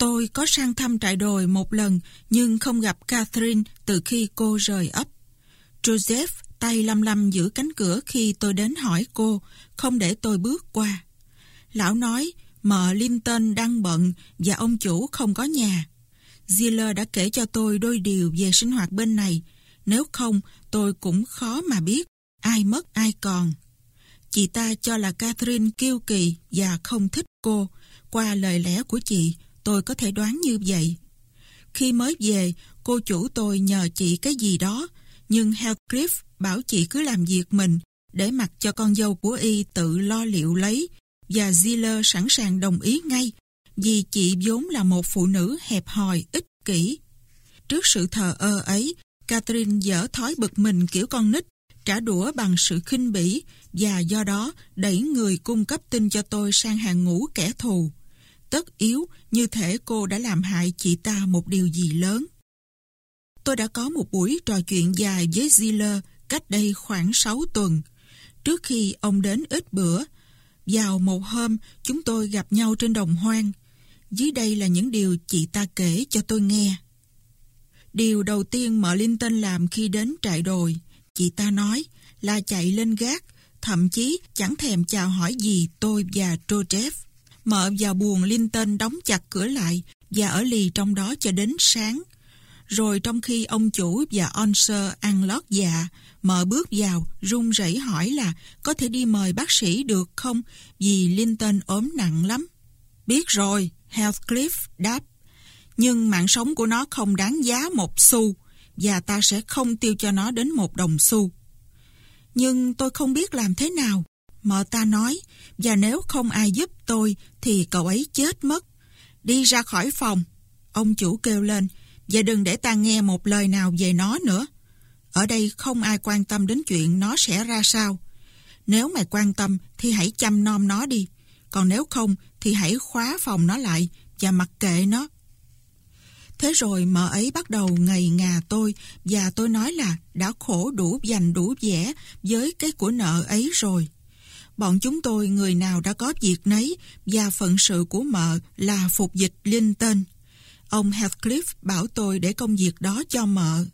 Tôi có sang thăm trại đồi một lần nhưng không gặp Catherine từ khi cô rời ấp. Joseph tay lăm lăm giữ cánh cửa khi tôi đến hỏi cô, không để tôi bước qua. Lão nói, mợ Linton đang bận và ông chủ không có nhà. Ziller đã kể cho tôi đôi điều về sinh hoạt bên này, nếu không tôi cũng khó mà biết ai mất ai còn. Chị ta cho là Catherine kiêu kỳ và không thích cô. Qua lời lẽ của chị, tôi có thể đoán như vậy. Khi mới về, cô chủ tôi nhờ chị cái gì đó, nhưng hellgriff bảo chị cứ làm việc mình, để mặc cho con dâu của y tự lo liệu lấy, và Ziller sẵn sàng đồng ý ngay, vì chị vốn là một phụ nữ hẹp hòi, ích kỷ. Trước sự thờ ơ ấy, Catherine dở thói bực mình kiểu con nít, trả đũa bằng sự khinh bỉ và do đó đẩy người cung cấp tin cho tôi sang hàng ngũ kẻ thù. Tất yếu như thể cô đã làm hại chị ta một điều gì lớn. Tôi đã có một buổi trò chuyện dài với Ziller cách đây khoảng 6 tuần. Trước khi ông đến ít bữa, vào một hôm chúng tôi gặp nhau trên đồng hoang. Dưới đây là những điều chị ta kể cho tôi nghe. Điều đầu tiên mợ Linton làm khi đến trại đồi, chị ta nói là chạy lên gác, thậm chí chẳng thèm chào hỏi gì tôi và Joseph. Mợ vào buồng Linton đóng chặt cửa lại và ở lì trong đó cho đến sáng. Rồi trong khi ông chủ và Onser ăn lót dạ, mợ bước vào, run rẩy hỏi là có thể đi mời bác sĩ được không vì Linton ốm nặng lắm. Biết rồi, Heathcliff đáp. Nhưng mạng sống của nó không đáng giá một xu và ta sẽ không tiêu cho nó đến một đồng xu. Nhưng tôi không biết làm thế nào. Mợ ta nói, và nếu không ai giúp tôi thì cậu ấy chết mất. Đi ra khỏi phòng. Ông chủ kêu lên, và đừng để ta nghe một lời nào về nó nữa. Ở đây không ai quan tâm đến chuyện nó sẽ ra sao. Nếu mày quan tâm thì hãy chăm nom nó đi. Còn nếu không thì hãy khóa phòng nó lại và mặc kệ nó. Thế rồi mợ ấy bắt đầu ngày ngà tôi và tôi nói là đã khổ đủ dành đủ vẻ với cái của nợ ấy rồi. Bọn chúng tôi người nào đã có việc nấy và phận sự của mợ là phục dịch linh tên. Ông Heathcliff bảo tôi để công việc đó cho mợ.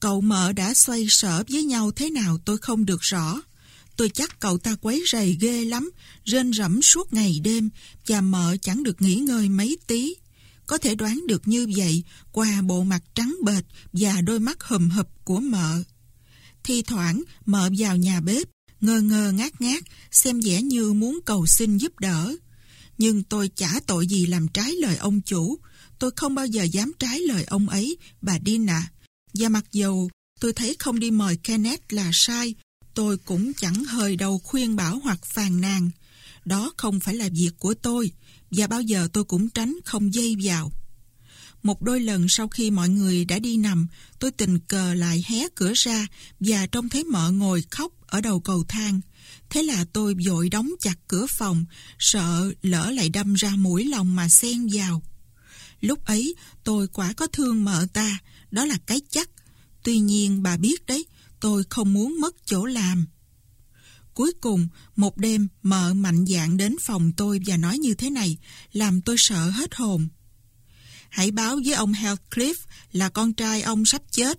Cậu mợ đã xoay sở với nhau thế nào tôi không được rõ. Tôi chắc cậu ta quấy rầy ghê lắm, rên rẫm suốt ngày đêm và mợ chẳng được nghỉ ngơi mấy tí. Có thể đoán được như vậy qua bộ mặt trắng bệt và đôi mắt hùm hụp của mợ. Thi thoảng mợ vào nhà bếp, ngơ ngơ ngát ngát, xem vẻ như muốn cầu xin giúp đỡ. Nhưng tôi chả tội gì làm trái lời ông chủ. Tôi không bao giờ dám trái lời ông ấy, bà Dina. Và mặc dù tôi thấy không đi mời Kenneth là sai, tôi cũng chẳng hơi đầu khuyên bảo hoặc phàn nàn. Đó không phải là việc của tôi, và bao giờ tôi cũng tránh không dây vào. Một đôi lần sau khi mọi người đã đi nằm, tôi tình cờ lại hé cửa ra và trông thấy mợ ngồi khóc ở đầu cầu thang. Thế là tôi vội đóng chặt cửa phòng, sợ lỡ lại đâm ra mũi lòng mà xen vào. Lúc ấy tôi quả có thương mợ ta, đó là cái chắc. Tuy nhiên bà biết đấy, tôi không muốn mất chỗ làm. Cuối cùng, một đêm mợ mạnh dạn đến phòng tôi và nói như thế này, làm tôi sợ hết hồn. Hãy báo với ông Heathcliff là con trai ông sắp chết.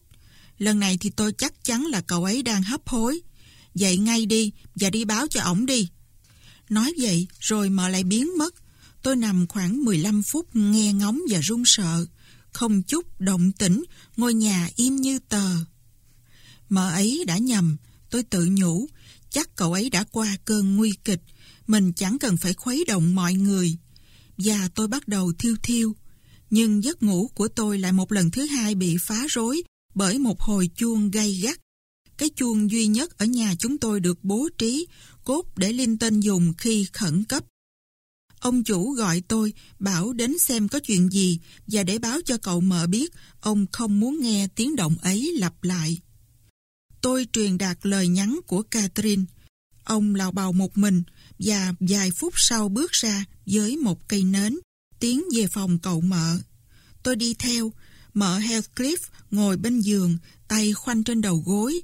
Lần này thì tôi chắc chắn là cậu ấy đang hấp hối. Dậy ngay đi và đi báo cho ổng đi. Nói vậy rồi mợ lại biến mất. Tôi nằm khoảng 15 phút nghe ngóng và run sợ. Không chút động tĩnh, ngôi nhà im như tờ. Mợ ấy đã nhầm, tôi tự nhủ, chắc cậu ấy đã qua cơn nguy kịch, mình chẳng cần phải khuấy động mọi người. Và tôi bắt đầu thiêu thiêu, nhưng giấc ngủ của tôi lại một lần thứ hai bị phá rối bởi một hồi chuông gay gắt. Cái chuông duy nhất ở nhà chúng tôi được bố trí, cốt để linh dùng khi khẩn cấp. Ông chủ gọi tôi, bảo đến xem có chuyện gì và để báo cho cậu mợ biết ông không muốn nghe tiếng động ấy lặp lại. Tôi truyền đạt lời nhắn của Catherine. Ông lào bào một mình và vài phút sau bước ra với một cây nến, tiến về phòng cậu mợ. Tôi đi theo, mợ Heathcliff ngồi bên giường, tay khoanh trên đầu gối.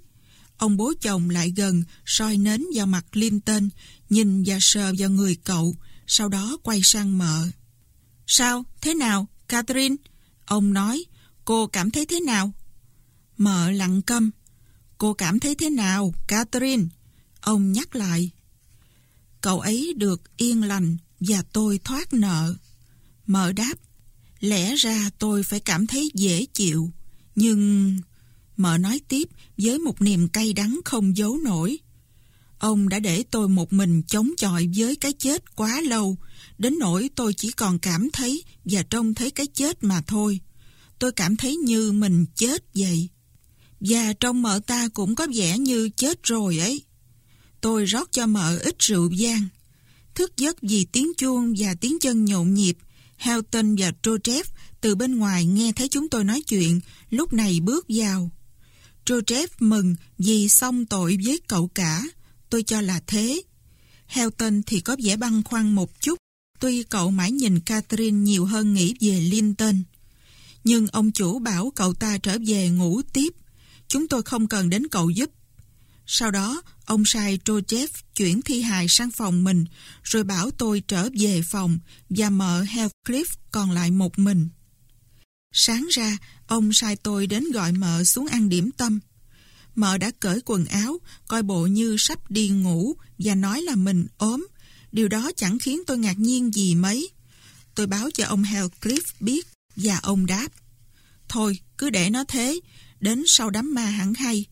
Ông bố chồng lại gần, soi nến vào mặt Linton, nhìn và sờ vào người cậu, sau đó quay sang mợ. Sao? Thế nào? Catherine? Ông nói, cô cảm thấy thế nào? Mợ lặng câm. Cô cảm thấy thế nào, Catherine? Ông nhắc lại. Cậu ấy được yên lành và tôi thoát nợ. Mợ đáp, lẽ ra tôi phải cảm thấy dễ chịu, nhưng... Mợ nói tiếp với một niềm cay đắng không giấu nổi. Ông đã để tôi một mình chống chọi với cái chết quá lâu, đến nỗi tôi chỉ còn cảm thấy và trông thấy cái chết mà thôi. Tôi cảm thấy như mình chết vậy. Và trong mợ ta cũng có vẻ như chết rồi ấy. Tôi rót cho mợ ít rượu vang. Thức giấc vì tiếng chuông và tiếng chân nhộn nhịp, Helton và Trochev từ bên ngoài nghe thấy chúng tôi nói chuyện, lúc này bước vào. Trochev mừng vì xong tội với cậu cả. Tôi cho là thế. Helton thì có vẻ băn khoăn một chút, tuy cậu mãi nhìn Catherine nhiều hơn nghĩ về Linton. Nhưng ông chủ bảo cậu ta trở về ngủ tiếp. Chúng tôi không cần đến cậu giúp. Sau đó, ông sai Trochev chuyển thi hài sang phòng mình, rồi bảo tôi trở về phòng và mợ Heathcliff còn lại một mình. Sáng ra, ông sai tôi đến gọi mợ xuống ăn điểm tâm. Mợ đã cởi quần áo, coi bộ như sắp đi ngủ và nói là mình ốm. Điều đó chẳng khiến tôi ngạc nhiên gì mấy. Tôi báo cho ông Heathcliff biết và ông đáp. Thôi, cứ để nó thế, đến sau đám ma hẳn hay.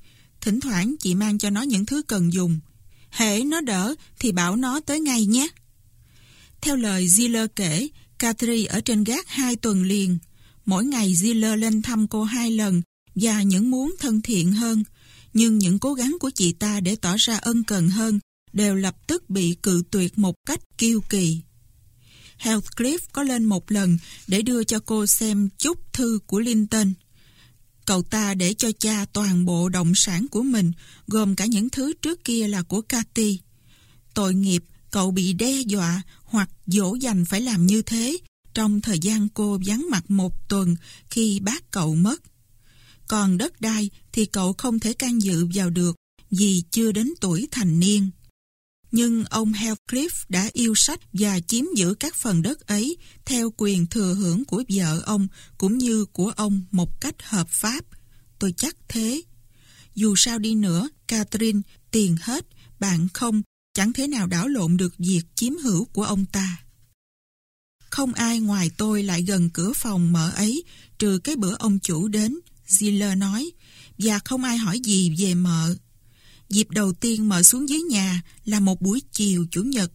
Thỉnh thoảng chị mang cho nó những thứ cần dùng. Hễ nó đỡ thì bảo nó tới ngay nhé. Theo lời Ziller kể, Katri ở trên gác hai tuần liền. Mỗi ngày Ziller lên thăm cô hai lần và những muốn thân thiện hơn. Nhưng những cố gắng của chị ta để tỏ ra ân cần hơn đều lập tức bị cự tuyệt một cách kiêu kỳ. Heathcliff có lên một lần để đưa cho cô xem chút thư của Linton. Cậu ta để cho cha toàn bộ động sản của mình, gồm cả những thứ trước kia là của Cathy. Tội nghiệp, cậu bị đe dọa hoặc dỗ dành phải làm như thế trong thời gian cô vắng mặt một tuần khi bác cậu mất. Còn đất đai thì cậu không thể can dự vào được vì chưa đến tuổi thành niên. Nhưng ông Heathcliff đã yêu sách và chiếm giữ các phần đất ấy theo quyền thừa hưởng của vợ ông cũng như của ông một cách hợp pháp. Tôi chắc thế. Dù sao đi nữa, Catherine, tiền hết, bạn không, chẳng thế nào đảo lộn được việc chiếm hữu của ông ta. Không ai ngoài tôi lại gần cửa phòng mở ấy, trừ cái bữa ông chủ đến, Ziller nói, và không ai hỏi gì về mợ. Dịp đầu tiên mợ xuống dưới nhà là một buổi chiều chủ nhật.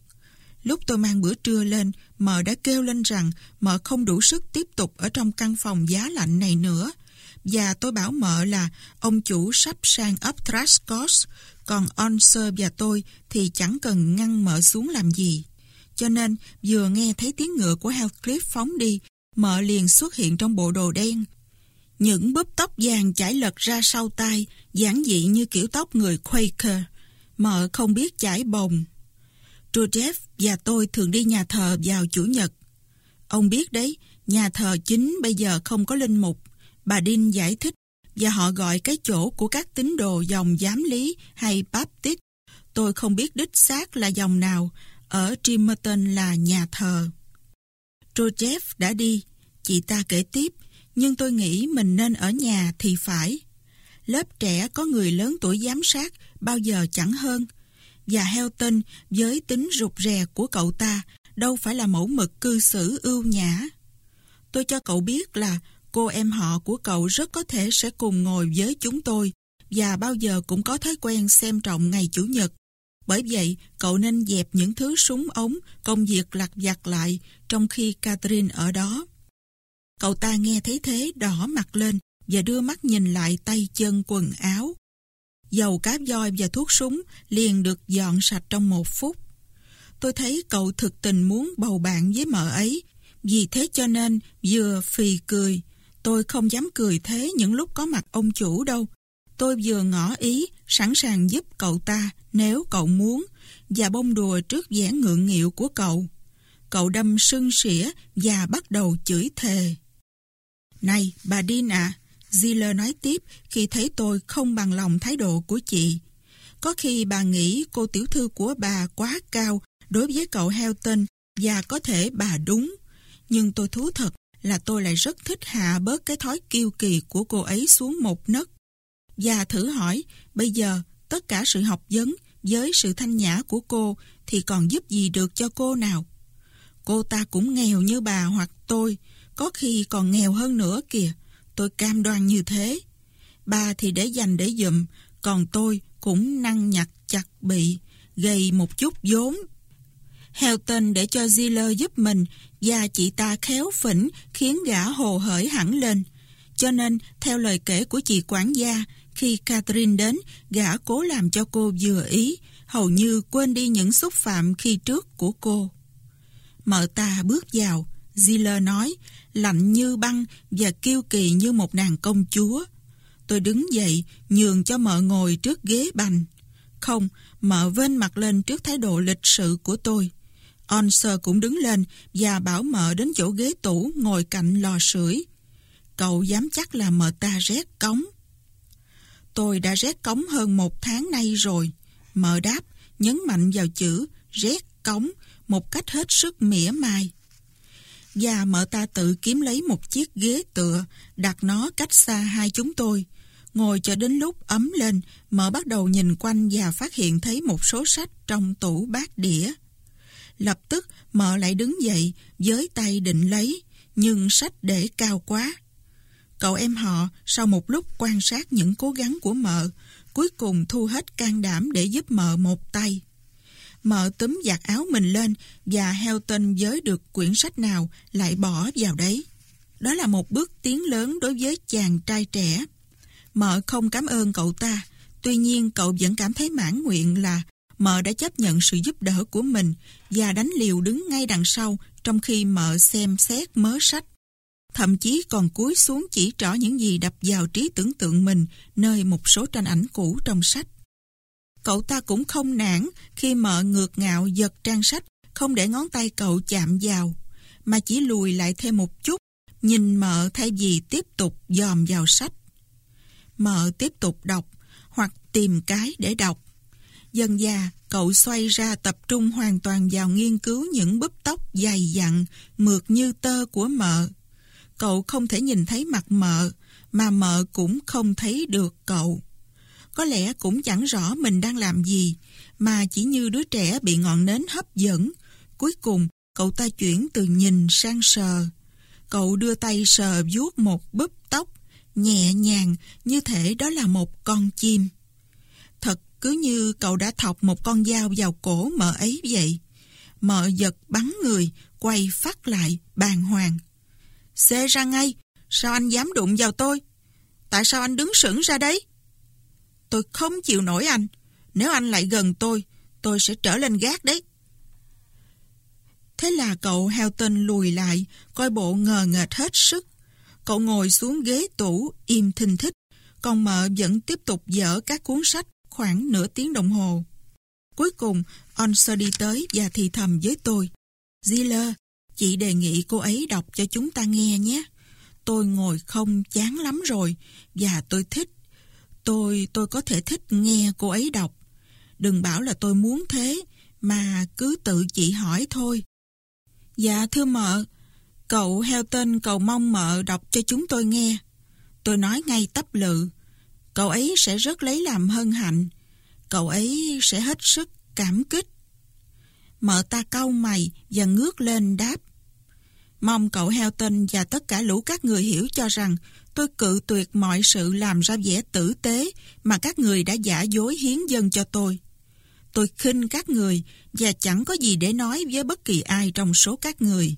Lúc tôi mang bữa trưa lên, mợ đã kêu lên rằng mợ không đủ sức tiếp tục ở trong căn phòng giá lạnh này nữa. Và tôi bảo mợ là ông chủ sắp sang ấp Trascos, còn Onser và tôi thì chẳng cần ngăn mợ xuống làm gì. Cho nên vừa nghe thấy tiếng ngựa của Heathcliff phóng đi, mợ liền xuất hiện trong bộ đồ đen, những búp tóc vàng chảy lật ra sau tai, giản dị như kiểu tóc người Quaker. Mợ không biết chải bồng. Trudev và tôi thường đi nhà thờ vào Chủ nhật. Ông biết đấy, nhà thờ chính bây giờ không có linh mục. Bà Đinh giải thích và họ gọi cái chỗ của các tín đồ dòng giám lý hay Baptist. Tôi không biết đích xác là dòng nào, ở Trimerton là nhà thờ. Trudev đã đi, chị ta kể tiếp, nhưng tôi nghĩ mình nên ở nhà thì phải. Lớp trẻ có người lớn tuổi giám sát bao giờ chẳng hơn. Và Helton với tính rụt rè của cậu ta đâu phải là mẫu mực cư xử ưu nhã. Tôi cho cậu biết là cô em họ của cậu rất có thể sẽ cùng ngồi với chúng tôi và bao giờ cũng có thói quen xem trọng ngày Chủ nhật. Bởi vậy, cậu nên dẹp những thứ súng ống, công việc lặt vặt lại trong khi Catherine ở đó. Cậu ta nghe thấy thế đỏ mặt lên và đưa mắt nhìn lại tay chân quần áo. Dầu cáp voi và thuốc súng liền được dọn sạch trong một phút. Tôi thấy cậu thực tình muốn bầu bạn với mợ ấy, vì thế cho nên vừa phì cười. Tôi không dám cười thế những lúc có mặt ông chủ đâu. Tôi vừa ngỏ ý, sẵn sàng giúp cậu ta nếu cậu muốn, và bông đùa trước vẻ ngượng nghịu của cậu. Cậu đâm sưng sỉa và bắt đầu chửi thề. Này, bà Dean à, Ziller nói tiếp khi thấy tôi không bằng lòng thái độ của chị. Có khi bà nghĩ cô tiểu thư của bà quá cao đối với cậu Helton và có thể bà đúng. Nhưng tôi thú thật là tôi lại rất thích hạ bớt cái thói kiêu kỳ của cô ấy xuống một nấc. Và thử hỏi, bây giờ tất cả sự học vấn với sự thanh nhã của cô thì còn giúp gì được cho cô nào? Cô ta cũng nghèo như bà hoặc tôi, có khi còn nghèo hơn nữa kìa. Tôi cam đoan như thế. Bà thì để dành để dụm, còn tôi cũng năng nhặt chặt bị, gây một chút vốn. Helton để cho Ziller giúp mình và chị ta khéo phỉnh khiến gã hồ hởi hẳn lên. Cho nên, theo lời kể của chị quản gia, khi Catherine đến, gã cố làm cho cô vừa ý, hầu như quên đi những xúc phạm khi trước của cô. Mợ ta bước vào, Ziller nói, lạnh như băng và kiêu kỳ như một nàng công chúa. Tôi đứng dậy, nhường cho mợ ngồi trước ghế bành. Không, mợ vên mặt lên trước thái độ lịch sự của tôi. Onser cũng đứng lên và bảo mợ đến chỗ ghế tủ ngồi cạnh lò sưởi. Cậu dám chắc là mợ ta rét cống. Tôi đã rét cống hơn một tháng nay rồi. Mợ đáp, nhấn mạnh vào chữ rét cống một cách hết sức mỉa mai. Và mợ ta tự kiếm lấy một chiếc ghế tựa, đặt nó cách xa hai chúng tôi. Ngồi cho đến lúc ấm lên, mợ bắt đầu nhìn quanh và phát hiện thấy một số sách trong tủ bát đĩa. Lập tức mợ lại đứng dậy, với tay định lấy, nhưng sách để cao quá. Cậu em họ, sau một lúc quan sát những cố gắng của mợ, cuối cùng thu hết can đảm để giúp mợ một tay mở túm giặt áo mình lên và Helton giới được quyển sách nào lại bỏ vào đấy. Đó là một bước tiến lớn đối với chàng trai trẻ. Mợ không cảm ơn cậu ta, tuy nhiên cậu vẫn cảm thấy mãn nguyện là mợ đã chấp nhận sự giúp đỡ của mình và đánh liều đứng ngay đằng sau trong khi mợ xem xét mớ sách. Thậm chí còn cúi xuống chỉ trỏ những gì đập vào trí tưởng tượng mình nơi một số tranh ảnh cũ trong sách. Cậu ta cũng không nản khi mợ ngược ngạo giật trang sách không để ngón tay cậu chạm vào, mà chỉ lùi lại thêm một chút, nhìn mợ thay vì tiếp tục dòm vào sách. Mợ tiếp tục đọc, hoặc tìm cái để đọc. Dần già, cậu xoay ra tập trung hoàn toàn vào nghiên cứu những búp tóc dày dặn, mượt như tơ của mợ. Cậu không thể nhìn thấy mặt mợ, mà mợ cũng không thấy được cậu. Có lẽ cũng chẳng rõ mình đang làm gì, mà chỉ như đứa trẻ bị ngọn nến hấp dẫn. Cuối cùng, cậu ta chuyển từ nhìn sang sờ. Cậu đưa tay sờ vuốt một búp tóc, nhẹ nhàng như thể đó là một con chim. Thật cứ như cậu đã thọc một con dao vào cổ mợ ấy vậy. Mợ giật bắn người, quay phát lại, bàng hoàng. Xê ra ngay, sao anh dám đụng vào tôi? Tại sao anh đứng sững ra đấy? Tôi không chịu nổi anh. Nếu anh lại gần tôi, tôi sẽ trở lên gác đấy. Thế là cậu Helton lùi lại, coi bộ ngờ nghệch hết sức. Cậu ngồi xuống ghế tủ, im thinh thích, còn mợ vẫn tiếp tục dở các cuốn sách khoảng nửa tiếng đồng hồ. Cuối cùng, Onser đi tới và thì thầm với tôi. Ziller, chị đề nghị cô ấy đọc cho chúng ta nghe nhé. Tôi ngồi không chán lắm rồi, và tôi thích Tôi, tôi có thể thích nghe cô ấy đọc. Đừng bảo là tôi muốn thế, mà cứ tự chị hỏi thôi. Dạ thưa mợ, cậu Helton cầu mong mợ đọc cho chúng tôi nghe. Tôi nói ngay tấp lự. Cậu ấy sẽ rất lấy làm hân hạnh. Cậu ấy sẽ hết sức cảm kích. Mợ ta cau mày và ngước lên đáp. Mong cậu Helton và tất cả lũ các người hiểu cho rằng tôi cự tuyệt mọi sự làm ra vẻ tử tế mà các người đã giả dối hiến dân cho tôi. Tôi khinh các người và chẳng có gì để nói với bất kỳ ai trong số các người.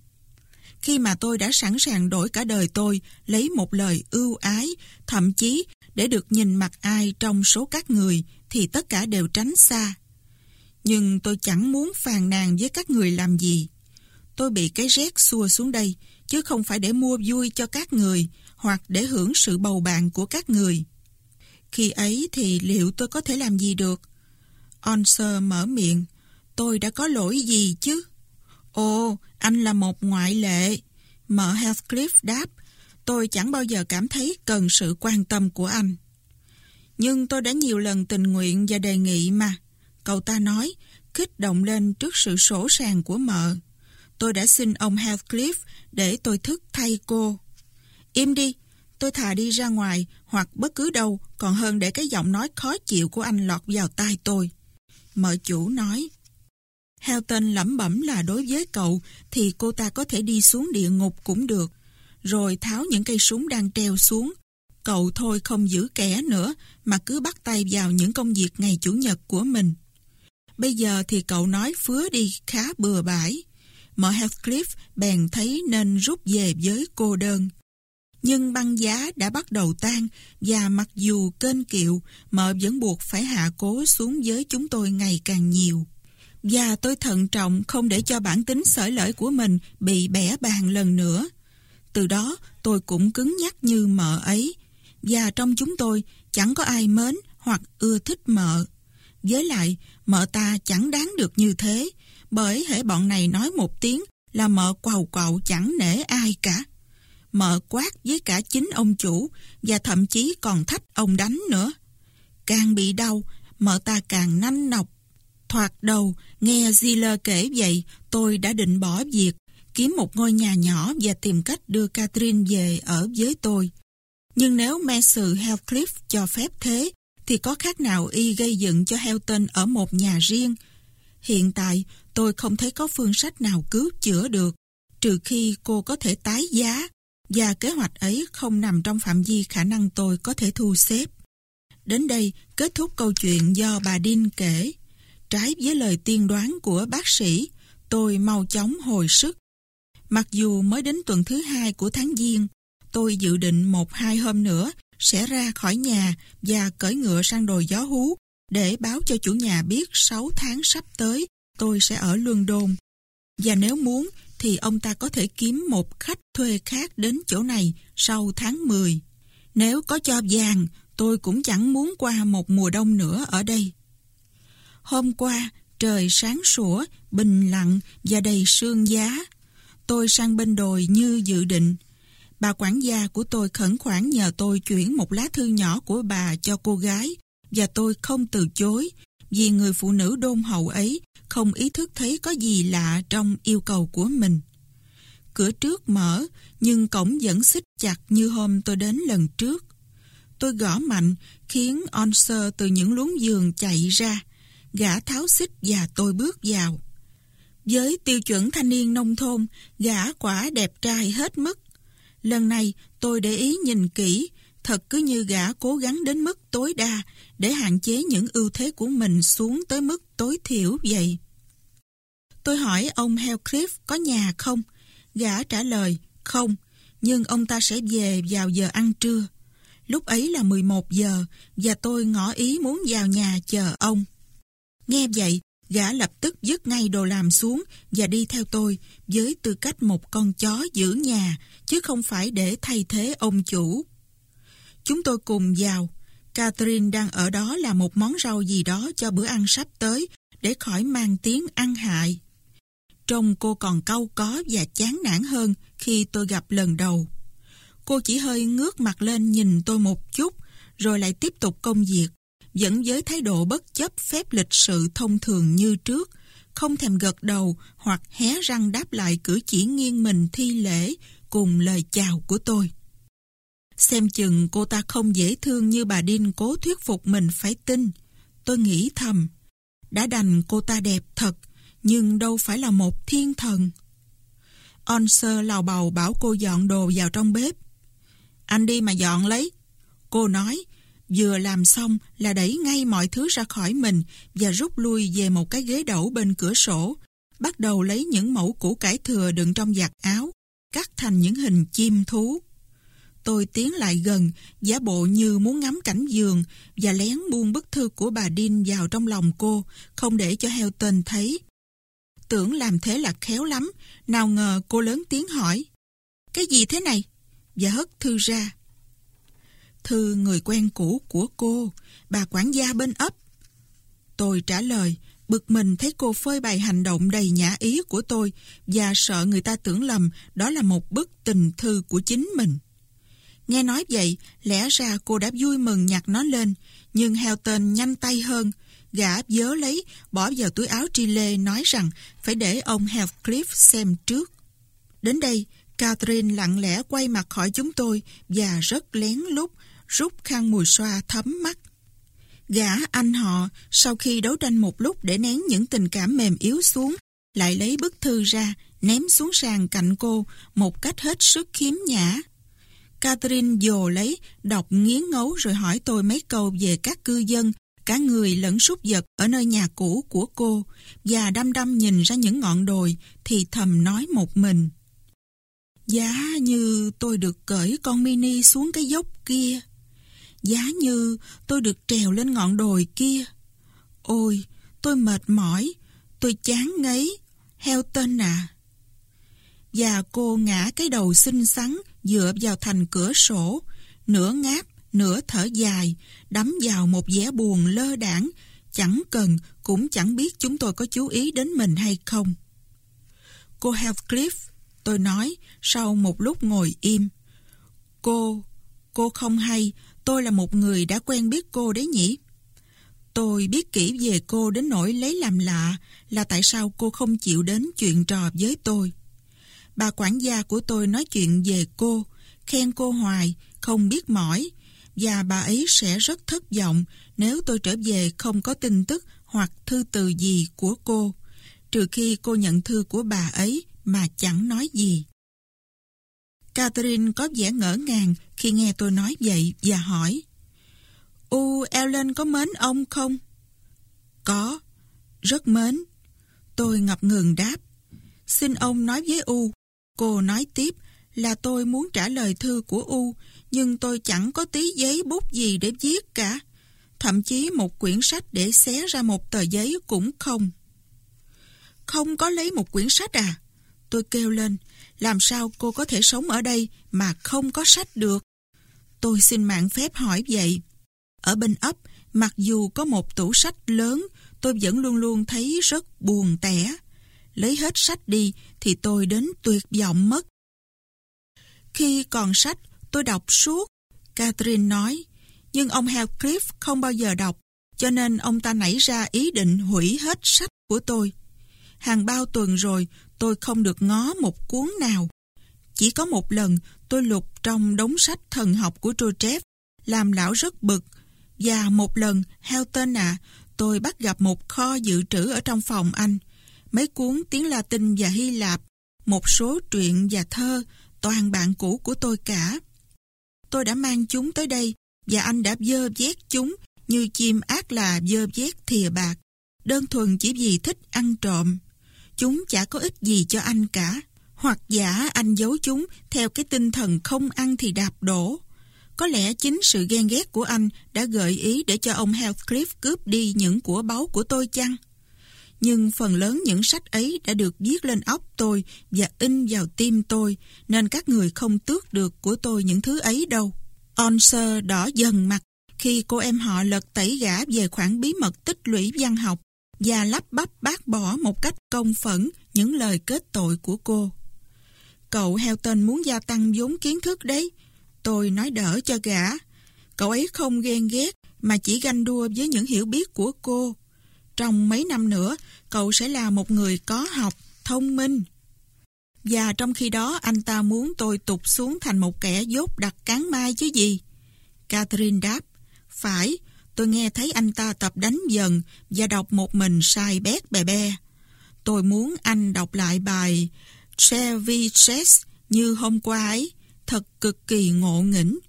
Khi mà tôi đã sẵn sàng đổi cả đời tôi lấy một lời ưu ái, thậm chí để được nhìn mặt ai trong số các người thì tất cả đều tránh xa. Nhưng tôi chẳng muốn phàn nàn với các người làm gì. Tôi bị cái rét xua xuống đây, chứ không phải để mua vui cho các người, hoặc để hưởng sự bầu bạn của các người. Khi ấy thì liệu tôi có thể làm gì được? Onser mở miệng. Tôi đã có lỗi gì chứ? Ồ, anh là một ngoại lệ. Mở Heathcliff đáp. Tôi chẳng bao giờ cảm thấy cần sự quan tâm của anh. Nhưng tôi đã nhiều lần tình nguyện và đề nghị mà. Cậu ta nói, kích động lên trước sự sổ sàng của mợ. tôi đã xin ông Heathcliff để tôi thức thay cô. Im đi, tôi thà đi ra ngoài hoặc bất cứ đâu còn hơn để cái giọng nói khó chịu của anh lọt vào tai tôi. Mợ chủ nói. Helton lẩm bẩm là đối với cậu thì cô ta có thể đi xuống địa ngục cũng được. Rồi tháo những cây súng đang treo xuống. Cậu thôi không giữ kẻ nữa mà cứ bắt tay vào những công việc ngày Chủ nhật của mình. Bây giờ thì cậu nói phứa đi khá bừa bãi. Mợ Heathcliff bèn thấy nên rút về với cô đơn. Nhưng băng giá đã bắt đầu tan và mặc dù kênh kiệu, mợ vẫn buộc phải hạ cố xuống với chúng tôi ngày càng nhiều. Và tôi thận trọng không để cho bản tính sởi lởi của mình bị bẻ bàn lần nữa. Từ đó tôi cũng cứng nhắc như mợ ấy. Và trong chúng tôi chẳng có ai mến hoặc ưa thích mợ. Với lại, mợ ta chẳng đáng được như thế, bởi hệ bọn này nói một tiếng là mợ quầu quậu chẳng nể ai cả mở quát với cả chính ông chủ và thậm chí còn thách ông đánh nữa. Càng bị đau, mợ ta càng nanh nọc. Thoạt đầu, nghe Ziller kể vậy, tôi đã định bỏ việc, kiếm một ngôi nhà nhỏ và tìm cách đưa Catherine về ở với tôi. Nhưng nếu Messer Heathcliff cho phép thế, thì có khác nào y gây dựng cho Helton ở một nhà riêng. Hiện tại, tôi không thấy có phương sách nào cứu chữa được, trừ khi cô có thể tái giá, và kế hoạch ấy không nằm trong phạm vi khả năng tôi có thể thu xếp. Đến đây, kết thúc câu chuyện do bà Đinh kể. Trái với lời tiên đoán của bác sĩ, tôi mau chóng hồi sức. Mặc dù mới đến tuần thứ hai của tháng Giêng, tôi dự định một hai hôm nữa sẽ ra khỏi nhà và cởi ngựa sang đồi gió hú để báo cho chủ nhà biết 6 tháng sắp tới tôi sẽ ở luân đôn. Và nếu muốn thì ông ta có thể kiếm một khách thuê khác đến chỗ này sau tháng 10. Nếu có cho vàng, tôi cũng chẳng muốn qua một mùa đông nữa ở đây. Hôm qua, trời sáng sủa, bình lặng và đầy sương giá. Tôi sang bên đồi như dự định. Bà quản gia của tôi khẩn khoản nhờ tôi chuyển một lá thư nhỏ của bà cho cô gái và tôi không từ chối vì người phụ nữ đôn hậu ấy không ý thức thấy có gì lạ trong yêu cầu của mình. Cửa trước mở nhưng cổng vẫn xích chặt như hôm tôi đến lần trước. Tôi gõ mạnh khiến Onser từ những luống giường chạy ra. Gã tháo xích và tôi bước vào. Với tiêu chuẩn thanh niên nông thôn, gã quả đẹp trai hết mức. Lần này tôi để ý nhìn kỹ, thật cứ như gã cố gắng đến mức tối đa để hạn chế những ưu thế của mình xuống tới mức tối thiểu vậy. Tôi hỏi ông Heathcliff có nhà không? Gã trả lời, không, nhưng ông ta sẽ về vào giờ ăn trưa. Lúc ấy là 11 giờ và tôi ngỏ ý muốn vào nhà chờ ông. Nghe vậy, gã lập tức dứt ngay đồ làm xuống và đi theo tôi với tư cách một con chó giữ nhà chứ không phải để thay thế ông chủ. Chúng tôi cùng vào. Catherine đang ở đó là một món rau gì đó cho bữa ăn sắp tới để khỏi mang tiếng ăn hại. Trông cô còn cau có và chán nản hơn khi tôi gặp lần đầu. Cô chỉ hơi ngước mặt lên nhìn tôi một chút, rồi lại tiếp tục công việc, vẫn với thái độ bất chấp phép lịch sự thông thường như trước, không thèm gật đầu hoặc hé răng đáp lại cử chỉ nghiêng mình thi lễ cùng lời chào của tôi. Xem chừng cô ta không dễ thương như bà Đinh cố thuyết phục mình phải tin. Tôi nghĩ thầm, đã đành cô ta đẹp thật, nhưng đâu phải là một thiên thần. Onser lào bầu bảo cô dọn đồ vào trong bếp. Anh đi mà dọn lấy. Cô nói, vừa làm xong là đẩy ngay mọi thứ ra khỏi mình và rút lui về một cái ghế đẩu bên cửa sổ, bắt đầu lấy những mẫu củ cải thừa đựng trong giặt áo, cắt thành những hình chim thú. Tôi tiến lại gần, giả bộ như muốn ngắm cảnh giường và lén buông bức thư của bà Đin vào trong lòng cô, không để cho Helton thấy. Tưởng làm thế là khéo lắm, nào ngờ cô lớn tiếng hỏi. Cái gì thế này? Và hất thư ra. Thư người quen cũ của cô, bà quản gia bên ấp. Tôi trả lời, bực mình thấy cô phơi bày hành động đầy nhã ý của tôi và sợ người ta tưởng lầm đó là một bức tình thư của chính mình. Nghe nói vậy, lẽ ra cô đã vui mừng nhặt nó lên, nhưng Helton nhanh tay hơn, gã dớ lấy, bỏ vào túi áo tri lê nói rằng phải để ông Heathcliff xem trước. Đến đây, Catherine lặng lẽ quay mặt khỏi chúng tôi và rất lén lút rút khăn mùi xoa thấm mắt. Gã anh họ, sau khi đấu tranh một lúc để nén những tình cảm mềm yếu xuống, lại lấy bức thư ra, ném xuống sàn cạnh cô một cách hết sức khiếm nhã. Catherine dồ lấy, đọc nghiến ngấu rồi hỏi tôi mấy câu về các cư dân, cả người lẫn súc vật ở nơi nhà cũ của cô, và đăm đăm nhìn ra những ngọn đồi, thì thầm nói một mình. Giá như tôi được cởi con mini xuống cái dốc kia. Giá như tôi được trèo lên ngọn đồi kia. Ôi, tôi mệt mỏi, tôi chán ngấy, heo tên à. Và cô ngã cái đầu xinh xắn dựa vào thành cửa sổ, nửa ngáp, nửa thở dài, đắm vào một vẻ buồn lơ đảng, chẳng cần cũng chẳng biết chúng tôi có chú ý đến mình hay không. Cô Heathcliff, tôi nói sau một lúc ngồi im. Cô, cô không hay, tôi là một người đã quen biết cô đấy nhỉ? Tôi biết kỹ về cô đến nỗi lấy làm lạ là tại sao cô không chịu đến chuyện trò với tôi. Bà quản gia của tôi nói chuyện về cô, khen cô hoài, không biết mỏi, và bà ấy sẽ rất thất vọng nếu tôi trở về không có tin tức hoặc thư từ gì của cô, trừ khi cô nhận thư của bà ấy mà chẳng nói gì. Catherine có vẻ ngỡ ngàng khi nghe tôi nói vậy và hỏi U Ellen có mến ông không? Có, rất mến. Tôi ngập ngừng đáp. Xin ông nói với U. Cô nói tiếp là tôi muốn trả lời thư của U, nhưng tôi chẳng có tí giấy bút gì để viết cả. Thậm chí một quyển sách để xé ra một tờ giấy cũng không. Không có lấy một quyển sách à? Tôi kêu lên, làm sao cô có thể sống ở đây mà không có sách được? Tôi xin mạng phép hỏi vậy. Ở bên ấp, mặc dù có một tủ sách lớn, tôi vẫn luôn luôn thấy rất buồn tẻ. Lấy hết sách đi thì tôi đến tuyệt vọng mất. Khi còn sách, tôi đọc suốt. Catherine nói, nhưng ông Heathcliff không bao giờ đọc, cho nên ông ta nảy ra ý định hủy hết sách của tôi. Hàng bao tuần rồi, tôi không được ngó một cuốn nào. Chỉ có một lần tôi lục trong đống sách thần học của Trochev, làm lão rất bực. Và một lần, Helton ạ, à, tôi bắt gặp một kho dự trữ ở trong phòng anh. Mấy cuốn tiếng Latin và Hy Lạp, một số truyện và thơ, toàn bạn cũ của tôi cả. Tôi đã mang chúng tới đây và anh đã dơ vét chúng như chim ác là dơ vét thìa bạc, đơn thuần chỉ vì thích ăn trộm. Chúng chả có ích gì cho anh cả. Hoặc giả anh giấu chúng theo cái tinh thần không ăn thì đạp đổ. Có lẽ chính sự ghen ghét của anh đã gợi ý để cho ông Heathcliff cướp đi những của báu của tôi chăng? Nhưng phần lớn những sách ấy đã được viết lên óc tôi và in vào tim tôi, nên các người không tước được của tôi những thứ ấy đâu. Onser đỏ dần mặt khi cô em họ lật tẩy gã về khoản bí mật tích lũy văn học và lắp bắp bác bỏ một cách công phẫn những lời kết tội của cô. Cậu Helton muốn gia tăng vốn kiến thức đấy. Tôi nói đỡ cho gã. Cậu ấy không ghen ghét mà chỉ ganh đua với những hiểu biết của cô. Trong mấy năm nữa, cậu sẽ là một người có học, thông minh. Và trong khi đó anh ta muốn tôi tụt xuống thành một kẻ dốt đặt cán mai chứ gì. Catherine đáp, phải, tôi nghe thấy anh ta tập đánh dần và đọc một mình sai bét bè bè. Tôi muốn anh đọc lại bài Chevy như hôm qua ấy, thật cực kỳ ngộ nghĩnh.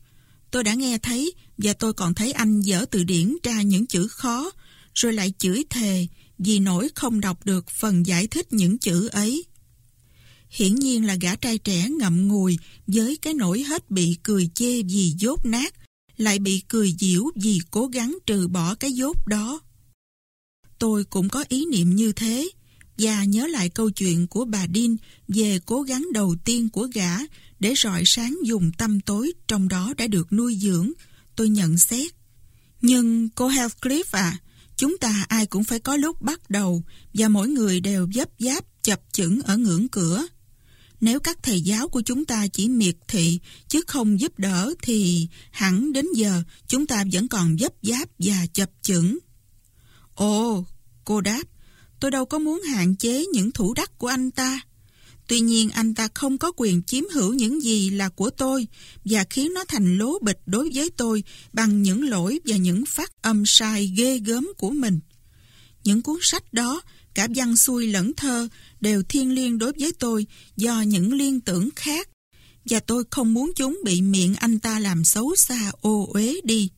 Tôi đã nghe thấy và tôi còn thấy anh dở từ điển ra những chữ khó, rồi lại chửi thề vì nỗi không đọc được phần giải thích những chữ ấy. Hiển nhiên là gã trai trẻ ngậm ngùi với cái nỗi hết bị cười chê vì dốt nát, lại bị cười diễu vì cố gắng trừ bỏ cái dốt đó. Tôi cũng có ý niệm như thế, và nhớ lại câu chuyện của bà Dean về cố gắng đầu tiên của gã để rọi sáng dùng tâm tối trong đó đã được nuôi dưỡng, tôi nhận xét. Nhưng cô Heathcliff à, chúng ta ai cũng phải có lúc bắt đầu và mỗi người đều dấp giáp chập chững ở ngưỡng cửa. Nếu các thầy giáo của chúng ta chỉ miệt thị chứ không giúp đỡ thì hẳn đến giờ chúng ta vẫn còn dấp giáp và chập chững. Ồ, cô đáp, tôi đâu có muốn hạn chế những thủ đắc của anh ta. Tuy nhiên anh ta không có quyền chiếm hữu những gì là của tôi và khiến nó thành lố bịch đối với tôi bằng những lỗi và những phát âm sai ghê gớm của mình. Những cuốn sách đó, cả văn xuôi lẫn thơ, đều thiên liêng đối với tôi do những liên tưởng khác và tôi không muốn chúng bị miệng anh ta làm xấu xa ô uế đi.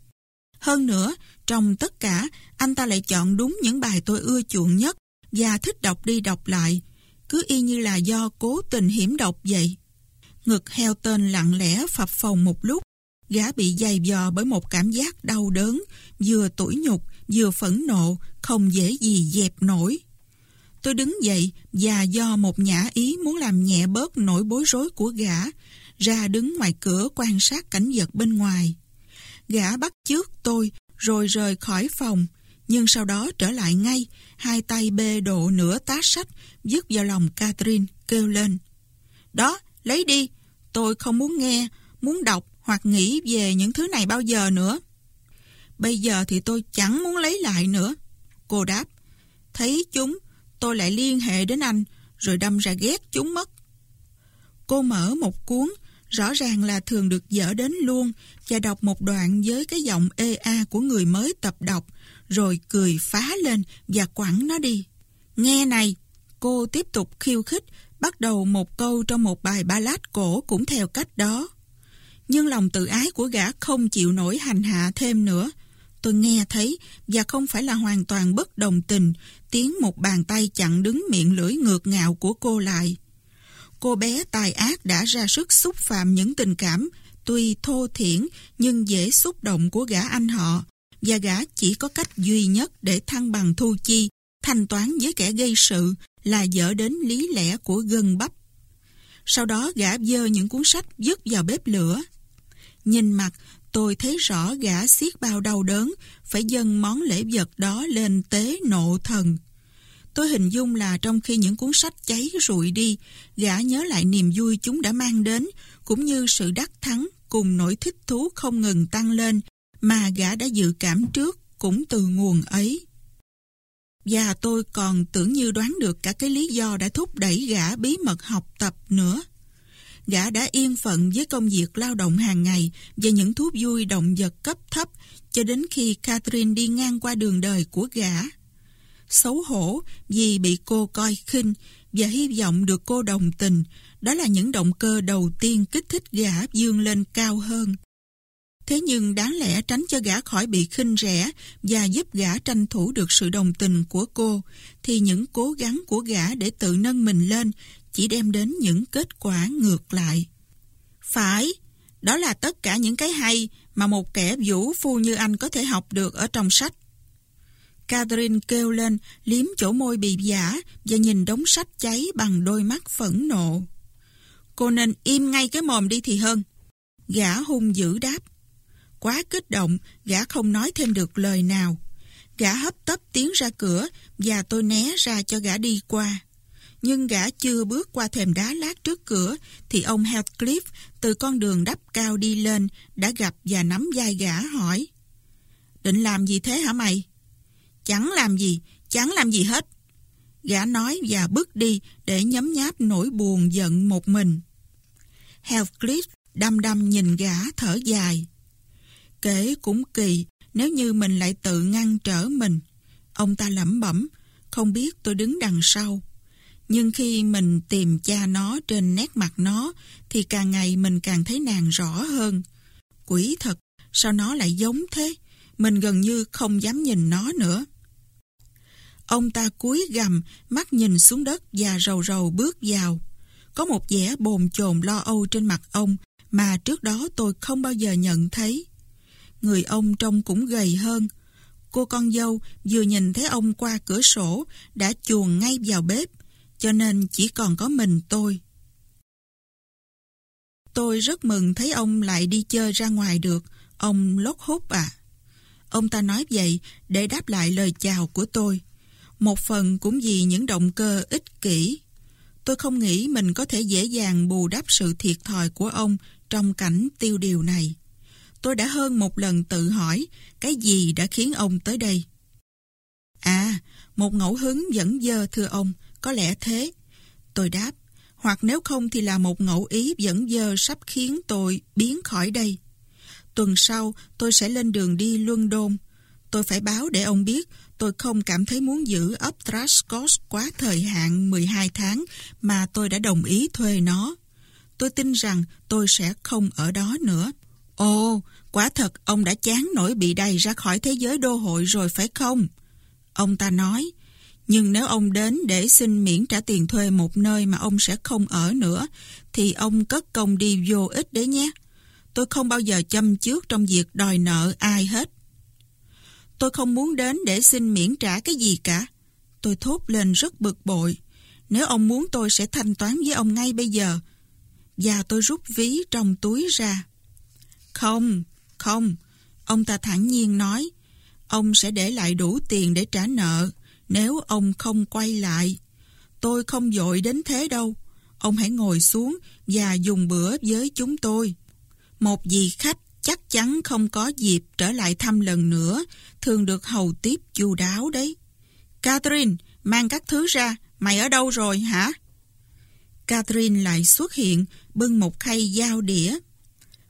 Hơn nữa, trong tất cả, anh ta lại chọn đúng những bài tôi ưa chuộng nhất và thích đọc đi đọc lại, cứ y như là do cố tình hiểm độc vậy. Ngực heo tên lặng lẽ phập phồng một lúc, gã bị dày dò bởi một cảm giác đau đớn, vừa tủi nhục, vừa phẫn nộ, không dễ gì dẹp nổi. Tôi đứng dậy và do một nhã ý muốn làm nhẹ bớt nỗi bối rối của gã, ra đứng ngoài cửa quan sát cảnh vật bên ngoài. Gã bắt trước tôi rồi rời khỏi phòng, nhưng sau đó trở lại ngay, hai tay bê độ nửa tá sách, dứt vào lòng Catherine, kêu lên. Đó, lấy đi, tôi không muốn nghe, muốn đọc hoặc nghĩ về những thứ này bao giờ nữa. Bây giờ thì tôi chẳng muốn lấy lại nữa. Cô đáp, thấy chúng, tôi lại liên hệ đến anh, rồi đâm ra ghét chúng mất. Cô mở một cuốn, rõ ràng là thường được dở đến luôn, và đọc một đoạn với cái giọng ê a của người mới tập đọc, rồi cười phá lên và quẳng nó đi. Nghe này, cô tiếp tục khiêu khích, bắt đầu một câu trong một bài ballad cổ cũng theo cách đó. Nhưng lòng tự ái của gã không chịu nổi hành hạ thêm nữa. Tôi nghe thấy, và không phải là hoàn toàn bất đồng tình, tiếng một bàn tay chặn đứng miệng lưỡi ngược ngạo của cô lại. Cô bé tài ác đã ra sức xúc phạm những tình cảm, tuy thô thiển nhưng dễ xúc động của gã anh họ, và gã chỉ có cách duy nhất để thăng bằng thu chi, thanh toán với kẻ gây sự là dở đến lý lẽ của gân bắp. Sau đó gã dơ những cuốn sách dứt vào bếp lửa. Nhìn mặt, tôi thấy rõ gã xiết bao đau đớn, phải dâng món lễ vật đó lên tế nộ thần. Tôi hình dung là trong khi những cuốn sách cháy rụi đi, gã nhớ lại niềm vui chúng đã mang đến, cũng như sự đắc thắng cùng nỗi thích thú không ngừng tăng lên mà gã đã dự cảm trước cũng từ nguồn ấy. Và tôi còn tưởng như đoán được cả cái lý do đã thúc đẩy gã bí mật học tập nữa. Gã đã yên phận với công việc lao động hàng ngày và những thú vui động vật cấp thấp cho đến khi Catherine đi ngang qua đường đời của gã. Xấu hổ vì bị cô coi khinh và hy vọng được cô đồng tình, đó là những động cơ đầu tiên kích thích gã dương lên cao hơn. Thế nhưng đáng lẽ tránh cho gã khỏi bị khinh rẻ và giúp gã tranh thủ được sự đồng tình của cô, thì những cố gắng của gã để tự nâng mình lên chỉ đem đến những kết quả ngược lại. Phải, đó là tất cả những cái hay mà một kẻ vũ phu như anh có thể học được ở trong sách. Catherine kêu lên, liếm chỗ môi bị giả và nhìn đống sách cháy bằng đôi mắt phẫn nộ. Cô nên im ngay cái mồm đi thì hơn. Gã hung dữ đáp. Quá kích động, gã không nói thêm được lời nào. Gã hấp tấp tiến ra cửa và tôi né ra cho gã đi qua. Nhưng gã chưa bước qua thềm đá lát trước cửa thì ông Heathcliff từ con đường đắp cao đi lên đã gặp và nắm vai gã hỏi Định làm gì thế hả mày? Chẳng làm gì, chẳng làm gì hết. Gã nói và bước đi để nhấm nháp nỗi buồn giận một mình. Heathcliff đăm đăm nhìn gã thở dài. Kể cũng kỳ nếu như mình lại tự ngăn trở mình. Ông ta lẩm bẩm, không biết tôi đứng đằng sau. Nhưng khi mình tìm cha nó trên nét mặt nó, thì càng ngày mình càng thấy nàng rõ hơn. Quỷ thật, sao nó lại giống thế? Mình gần như không dám nhìn nó nữa. Ông ta cúi gầm, mắt nhìn xuống đất và rầu rầu bước vào. Có một vẻ bồn chồn lo âu trên mặt ông mà trước đó tôi không bao giờ nhận thấy. Người ông trông cũng gầy hơn. Cô con dâu vừa nhìn thấy ông qua cửa sổ đã chuồn ngay vào bếp, cho nên chỉ còn có mình tôi. Tôi rất mừng thấy ông lại đi chơi ra ngoài được, ông lốt hút à. Ông ta nói vậy để đáp lại lời chào của tôi. Một phần cũng vì những động cơ ích kỷ. Tôi không nghĩ mình có thể dễ dàng bù đắp sự thiệt thòi của ông trong cảnh tiêu điều này. Tôi đã hơn một lần tự hỏi cái gì đã khiến ông tới đây. À, một ngẫu hứng dẫn dơ thưa ông, có lẽ thế. Tôi đáp, hoặc nếu không thì là một ngẫu ý dẫn dơ sắp khiến tôi biến khỏi đây. Tuần sau, tôi sẽ lên đường đi luân đôn. Tôi phải báo để ông biết tôi không cảm thấy muốn giữ ấp Trashcott quá thời hạn 12 tháng mà tôi đã đồng ý thuê nó. Tôi tin rằng tôi sẽ không ở đó nữa. Ồ, quả thật ông đã chán nổi bị đầy ra khỏi thế giới đô hội rồi phải không? Ông ta nói, nhưng nếu ông đến để xin miễn trả tiền thuê một nơi mà ông sẽ không ở nữa, thì ông cất công đi vô ích đấy nhé. Tôi không bao giờ châm trước trong việc đòi nợ ai hết. Tôi không muốn đến để xin miễn trả cái gì cả. Tôi thốt lên rất bực bội. Nếu ông muốn tôi sẽ thanh toán với ông ngay bây giờ. Và tôi rút ví trong túi ra. Không, không. Ông ta thẳng nhiên nói. Ông sẽ để lại đủ tiền để trả nợ nếu ông không quay lại. Tôi không dội đến thế đâu. Ông hãy ngồi xuống và dùng bữa với chúng tôi. Một vị khách chắc chắn không có dịp trở lại thăm lần nữa, thường được hầu tiếp chu đáo đấy. Catherine, mang các thứ ra, mày ở đâu rồi hả? Catherine lại xuất hiện, bưng một khay dao đĩa.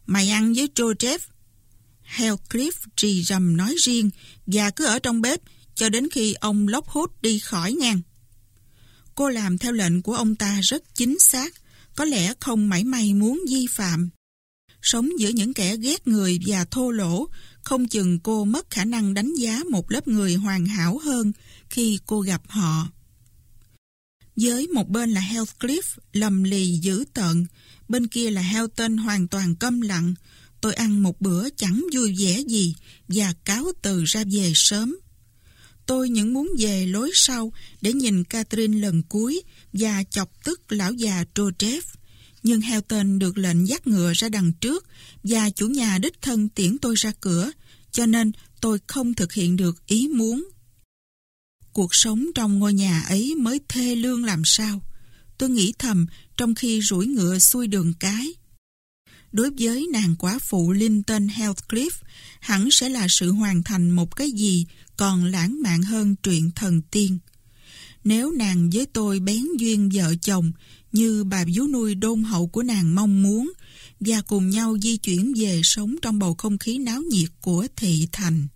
Mày ăn với Joseph. Hellcliff trì rầm nói riêng và cứ ở trong bếp cho đến khi ông lóc đi khỏi ngang. Cô làm theo lệnh của ông ta rất chính xác, có lẽ không mảy may muốn vi phạm. Sống giữa những kẻ ghét người và thô lỗ, không chừng cô mất khả năng đánh giá một lớp người hoàn hảo hơn khi cô gặp họ. Với một bên là Heathcliff lầm lì dữ tợn, bên kia là heo tên hoàn toàn câm lặng. Tôi ăn một bữa chẳng vui vẻ gì và cáo từ ra về sớm. Tôi những muốn về lối sau để nhìn Catherine lần cuối và chọc tức lão già Trochev. Nhưng heo tên được lệnh dắt ngựa ra đằng trước và chủ nhà đích thân tiễn tôi ra cửa, cho nên tôi không thực hiện được ý muốn. Cuộc sống trong ngôi nhà ấy mới thê lương làm sao. Tôi nghĩ thầm trong khi rủi ngựa xuôi đường cái. Đối với nàng quá phụ Linton Heathcliff, hẳn sẽ là sự hoàn thành một cái gì còn lãng mạn hơn truyện thần tiên. Nếu nàng với tôi bén duyên vợ chồng như bà vú nuôi đôn hậu của nàng mong muốn và cùng nhau di chuyển về sống trong bầu không khí náo nhiệt của thị thành.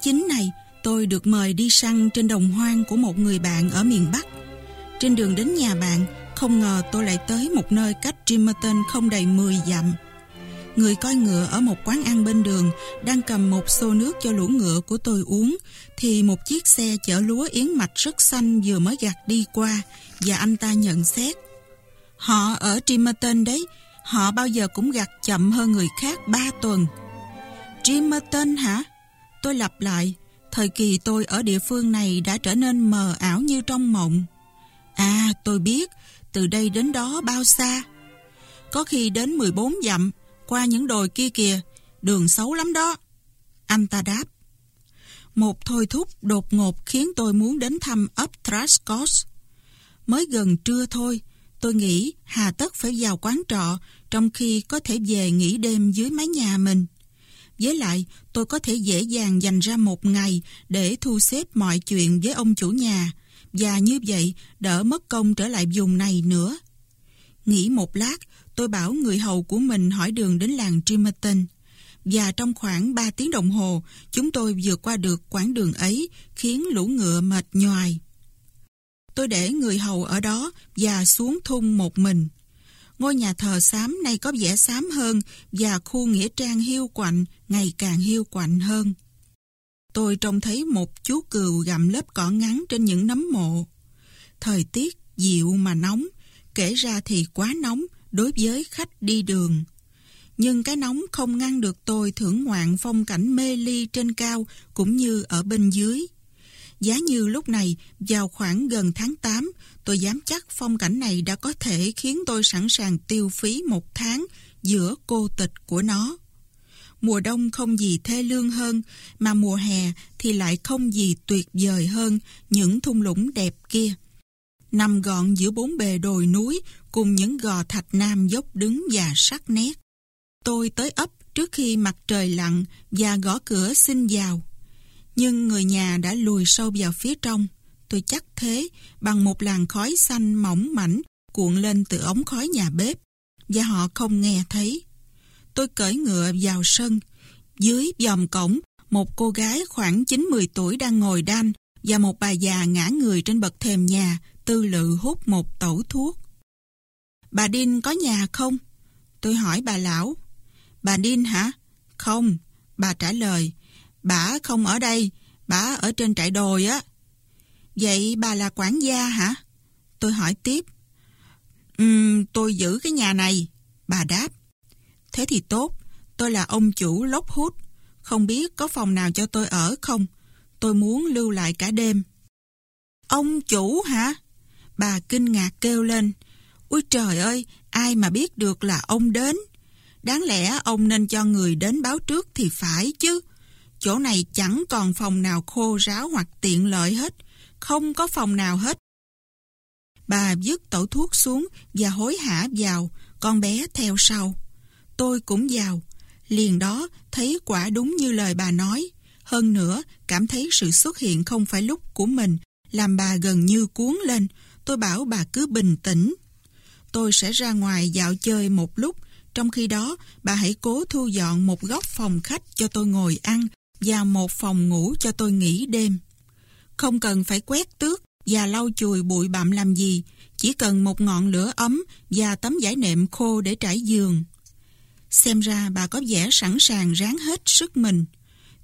9 này, tôi được mời đi săn trên đồng hoang của một người bạn ở miền Bắc. Trên đường đến nhà bạn, Không ngờ tôi lại tới một nơi cách Trimerton không đầy 10 dặm. Người coi ngựa ở một quán ăn bên đường Đang cầm một xô nước cho lũ ngựa của tôi uống, Thì một chiếc xe chở lúa yến mạch rất xanh vừa mới gạt đi qua, Và anh ta nhận xét. Họ ở Trimerton đấy, Họ bao giờ cũng gặt chậm hơn người khác 3 tuần. Trimerton hả? Tôi lặp lại, thời kỳ tôi ở địa phương này đã trở nên mờ ảo như trong mộng. À, tôi biết, từ đây đến đó bao xa? Có khi đến 14 dặm, qua những đồi kia kìa, đường xấu lắm đó. Anh ta đáp. Một thôi thúc đột ngột khiến tôi muốn đến thăm ấp Thrascos. Mới gần trưa thôi, tôi nghĩ hà tất phải vào quán trọ trong khi có thể về nghỉ đêm dưới mái nhà mình. Với lại, tôi có thể dễ dàng dành ra một ngày để thu xếp mọi chuyện với ông chủ nhà, và như vậy đỡ mất công trở lại vùng này nữa. Nghĩ một lát, tôi bảo người hầu của mình hỏi đường đến làng Trimerton. Và trong khoảng 3 tiếng đồng hồ, chúng tôi vượt qua được quãng đường ấy, khiến lũ ngựa mệt nhoài. Tôi để người hầu ở đó và xuống thung một mình. Ngôi nhà thờ xám nay có vẻ xám hơn và khu nghĩa trang hiu quạnh ngày càng hiu quạnh hơn. Tôi trông thấy một chú cừu gặm lớp cỏ ngắn trên những nấm mộ. Thời tiết dịu mà nóng, kể ra thì quá nóng đối với khách đi đường. Nhưng cái nóng không ngăn được tôi thưởng ngoạn phong cảnh mê ly trên cao cũng như ở bên dưới. Giá như lúc này, vào khoảng gần tháng 8, tôi dám chắc phong cảnh này đã có thể khiến tôi sẵn sàng tiêu phí một tháng giữa cô tịch của nó. Mùa đông không gì thê lương hơn, mà mùa hè thì lại không gì tuyệt vời hơn những thung lũng đẹp kia. Nằm gọn giữa bốn bề đồi núi cùng những gò thạch nam dốc đứng và sắc nét. Tôi tới ấp trước khi mặt trời lặn và gõ cửa xin vào. Nhưng người nhà đã lùi sâu vào phía trong. Tôi chắc thế bằng một làn khói xanh mỏng mảnh cuộn lên từ ống khói nhà bếp và họ không nghe thấy. Tôi cởi ngựa vào sân. Dưới dòm cổng, một cô gái khoảng 9-10 tuổi đang ngồi đan và một bà già ngã người trên bậc thềm nhà tư lự hút một tẩu thuốc. Bà Đinh có nhà không? Tôi hỏi bà lão. Bà Đinh hả? Không, bà trả lời. Bà không ở đây, bà ở trên trại đồi á. Vậy bà là quản gia hả? Tôi hỏi tiếp. Um, tôi giữ cái nhà này. Bà đáp. Thế thì tốt, tôi là ông chủ lốc hút. Không biết có phòng nào cho tôi ở không? Tôi muốn lưu lại cả đêm. Ông chủ hả? Bà kinh ngạc kêu lên. Úi trời ơi, ai mà biết được là ông đến? Đáng lẽ ông nên cho người đến báo trước thì phải chứ. Chỗ này chẳng còn phòng nào khô ráo hoặc tiện lợi hết. Không có phòng nào hết. Bà dứt tẩu thuốc xuống và hối hả vào, con bé theo sau. Tôi cũng vào. Liền đó thấy quả đúng như lời bà nói. Hơn nữa, cảm thấy sự xuất hiện không phải lúc của mình, làm bà gần như cuốn lên. Tôi bảo bà cứ bình tĩnh. Tôi sẽ ra ngoài dạo chơi một lúc, trong khi đó bà hãy cố thu dọn một góc phòng khách cho tôi ngồi ăn và một phòng ngủ cho tôi nghỉ đêm. Không cần phải quét tước và lau chùi bụi bặm làm gì, chỉ cần một ngọn lửa ấm và tấm vải nệm khô để trải giường. Xem ra bà có vẻ sẵn sàng ráng hết sức mình.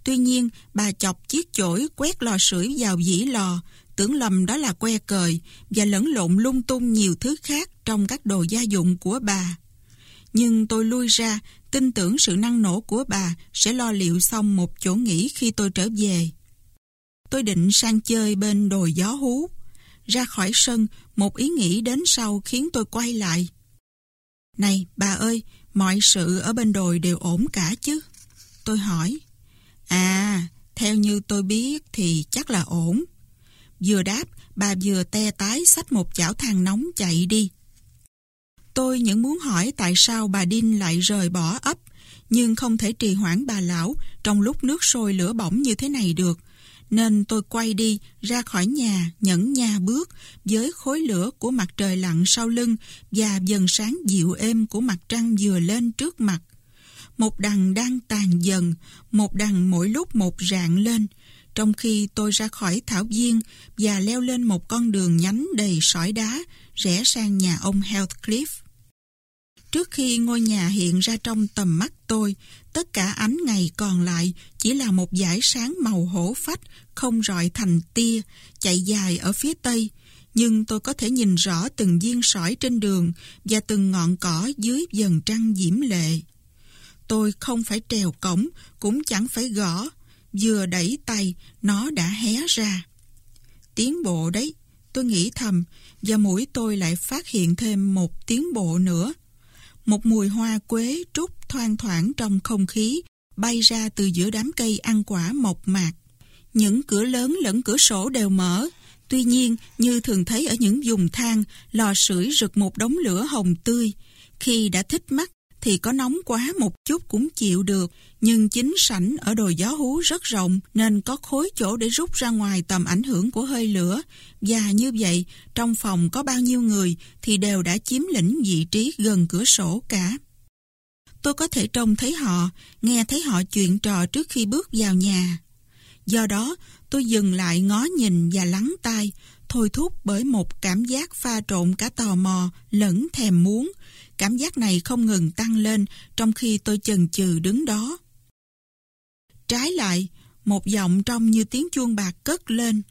Tuy nhiên, bà chọc chiếc chổi quét lò sưởi vào dĩ lò, tưởng lầm đó là que cời và lẫn lộn lung tung nhiều thứ khác trong các đồ gia dụng của bà. Nhưng tôi lui ra, tin tưởng sự năng nổ của bà sẽ lo liệu xong một chỗ nghỉ khi tôi trở về. Tôi định sang chơi bên đồi gió hú. Ra khỏi sân, một ý nghĩ đến sau khiến tôi quay lại. Này, bà ơi, mọi sự ở bên đồi đều ổn cả chứ? Tôi hỏi. À, theo như tôi biết thì chắc là ổn. Vừa đáp, bà vừa te tái xách một chảo than nóng chạy đi. Tôi những muốn hỏi tại sao bà Đinh lại rời bỏ ấp, nhưng không thể trì hoãn bà lão trong lúc nước sôi lửa bỏng như thế này được. Nên tôi quay đi, ra khỏi nhà, nhẫn nha bước, với khối lửa của mặt trời lặn sau lưng và dần sáng dịu êm của mặt trăng vừa lên trước mặt. Một đằng đang tàn dần, một đằng mỗi lúc một rạng lên, trong khi tôi ra khỏi thảo viên và leo lên một con đường nhánh đầy sỏi đá, rẽ sang nhà ông Heathcliff. Trước khi ngôi nhà hiện ra trong tầm mắt tôi, tất cả ánh ngày còn lại chỉ là một dải sáng màu hổ phách, không rọi thành tia, chạy dài ở phía tây, nhưng tôi có thể nhìn rõ từng viên sỏi trên đường và từng ngọn cỏ dưới dần trăng diễm lệ. Tôi không phải trèo cổng, cũng chẳng phải gõ, vừa đẩy tay, nó đã hé ra. Tiến bộ đấy, tôi nghĩ thầm, và mũi tôi lại phát hiện thêm một tiến bộ nữa. Một mùi hoa quế trúc thoang thoảng trong không khí, bay ra từ giữa đám cây ăn quả mộc mạc. Những cửa lớn lẫn cửa sổ đều mở, tuy nhiên như thường thấy ở những vùng than, lò sưởi rực một đống lửa hồng tươi. Khi đã thích mắt thì có nóng quá một chút cũng chịu được, nhưng chính sảnh ở đồi gió hú rất rộng nên có khối chỗ để rút ra ngoài tầm ảnh hưởng của hơi lửa. Và như vậy, trong phòng có bao nhiêu người thì đều đã chiếm lĩnh vị trí gần cửa sổ cả. Tôi có thể trông thấy họ, nghe thấy họ chuyện trò trước khi bước vào nhà. Do đó, tôi dừng lại ngó nhìn và lắng tai, thôi thúc bởi một cảm giác pha trộn cả tò mò lẫn thèm muốn, Cảm giác này không ngừng tăng lên trong khi tôi chần chừ đứng đó. Trái lại, một giọng trong như tiếng chuông bạc cất lên.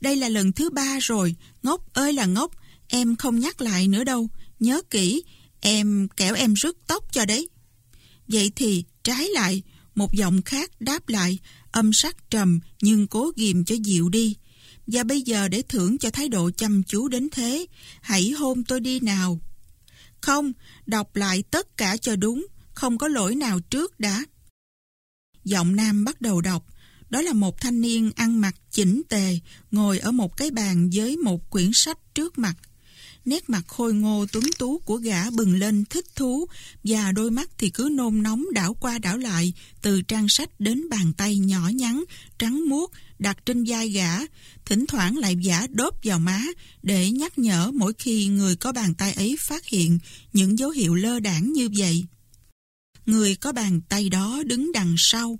Đây là lần thứ ba rồi, ngốc ơi là ngốc, Em không nhắc lại nữa đâu. Nhớ kỹ, em kẻo em rứt tóc cho đấy. Vậy thì trái lại, một giọng khác đáp lại, âm sắc trầm nhưng cố ghim cho dịu đi. Và bây giờ để thưởng cho thái độ chăm chú đến thế, hãy hôn tôi đi nào. Không, đọc lại tất cả cho đúng, không có lỗi nào trước đã. Giọng nam bắt đầu đọc, đó là một thanh niên ăn mặc chỉnh tề, ngồi ở một cái bàn với một quyển sách trước mặt. Nét mặt khôi ngô tuấn tú của gã bừng lên thích thú và đôi mắt thì cứ nôn nóng đảo qua đảo lại từ trang sách đến bàn tay nhỏ nhắn, trắng muốt đặt trên vai gã, thỉnh thoảng lại giả đốt vào má để nhắc nhở mỗi khi người có bàn tay ấy phát hiện những dấu hiệu lơ đảng như vậy. Người có bàn tay đó đứng đằng sau,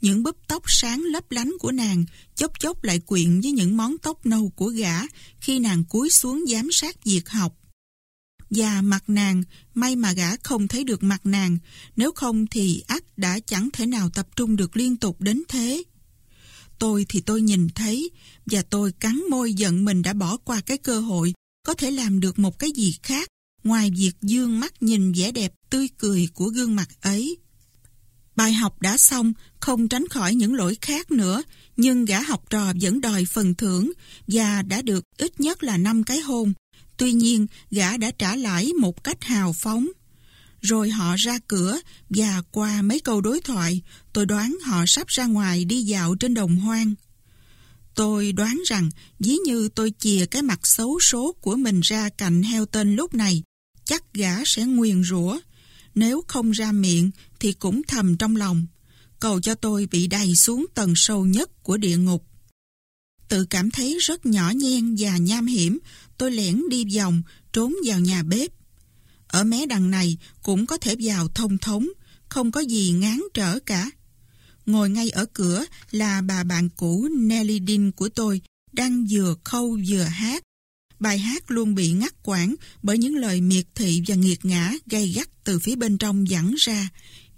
những búp tóc sáng lấp lánh của nàng chốc chốc lại quyện với những món tóc nâu của gã khi nàng cúi xuống giám sát việc học. Và mặt nàng, may mà gã không thấy được mặt nàng, nếu không thì ác đã chẳng thể nào tập trung được liên tục đến thế. Tôi thì tôi nhìn thấy, và tôi cắn môi giận mình đã bỏ qua cái cơ hội có thể làm được một cái gì khác ngoài việc dương mắt nhìn vẻ đẹp tươi cười của gương mặt ấy. Bài học đã xong, không tránh khỏi những lỗi khác nữa, nhưng gã học trò vẫn đòi phần thưởng và đã được ít nhất là 5 cái hôn. Tuy nhiên, gã đã trả lãi một cách hào phóng. Rồi họ ra cửa và qua mấy câu đối thoại, tôi đoán họ sắp ra ngoài đi dạo trên đồng hoang. Tôi đoán rằng ví như tôi chìa cái mặt xấu số của mình ra cạnh heo tên lúc này, chắc gã sẽ nguyền rủa. Nếu không ra miệng thì cũng thầm trong lòng. Cầu cho tôi bị đầy xuống tầng sâu nhất của địa ngục. Tự cảm thấy rất nhỏ nhen và nham hiểm, tôi lẻn đi vòng, trốn vào nhà bếp. Ở mé đằng này cũng có thể vào thông thống, không có gì ngán trở cả. Ngồi ngay ở cửa là bà bạn cũ Nelly Dean của tôi, đang vừa khâu vừa hát. Bài hát luôn bị ngắt quãng bởi những lời miệt thị và nghiệt ngã gay gắt từ phía bên trong dẫn ra,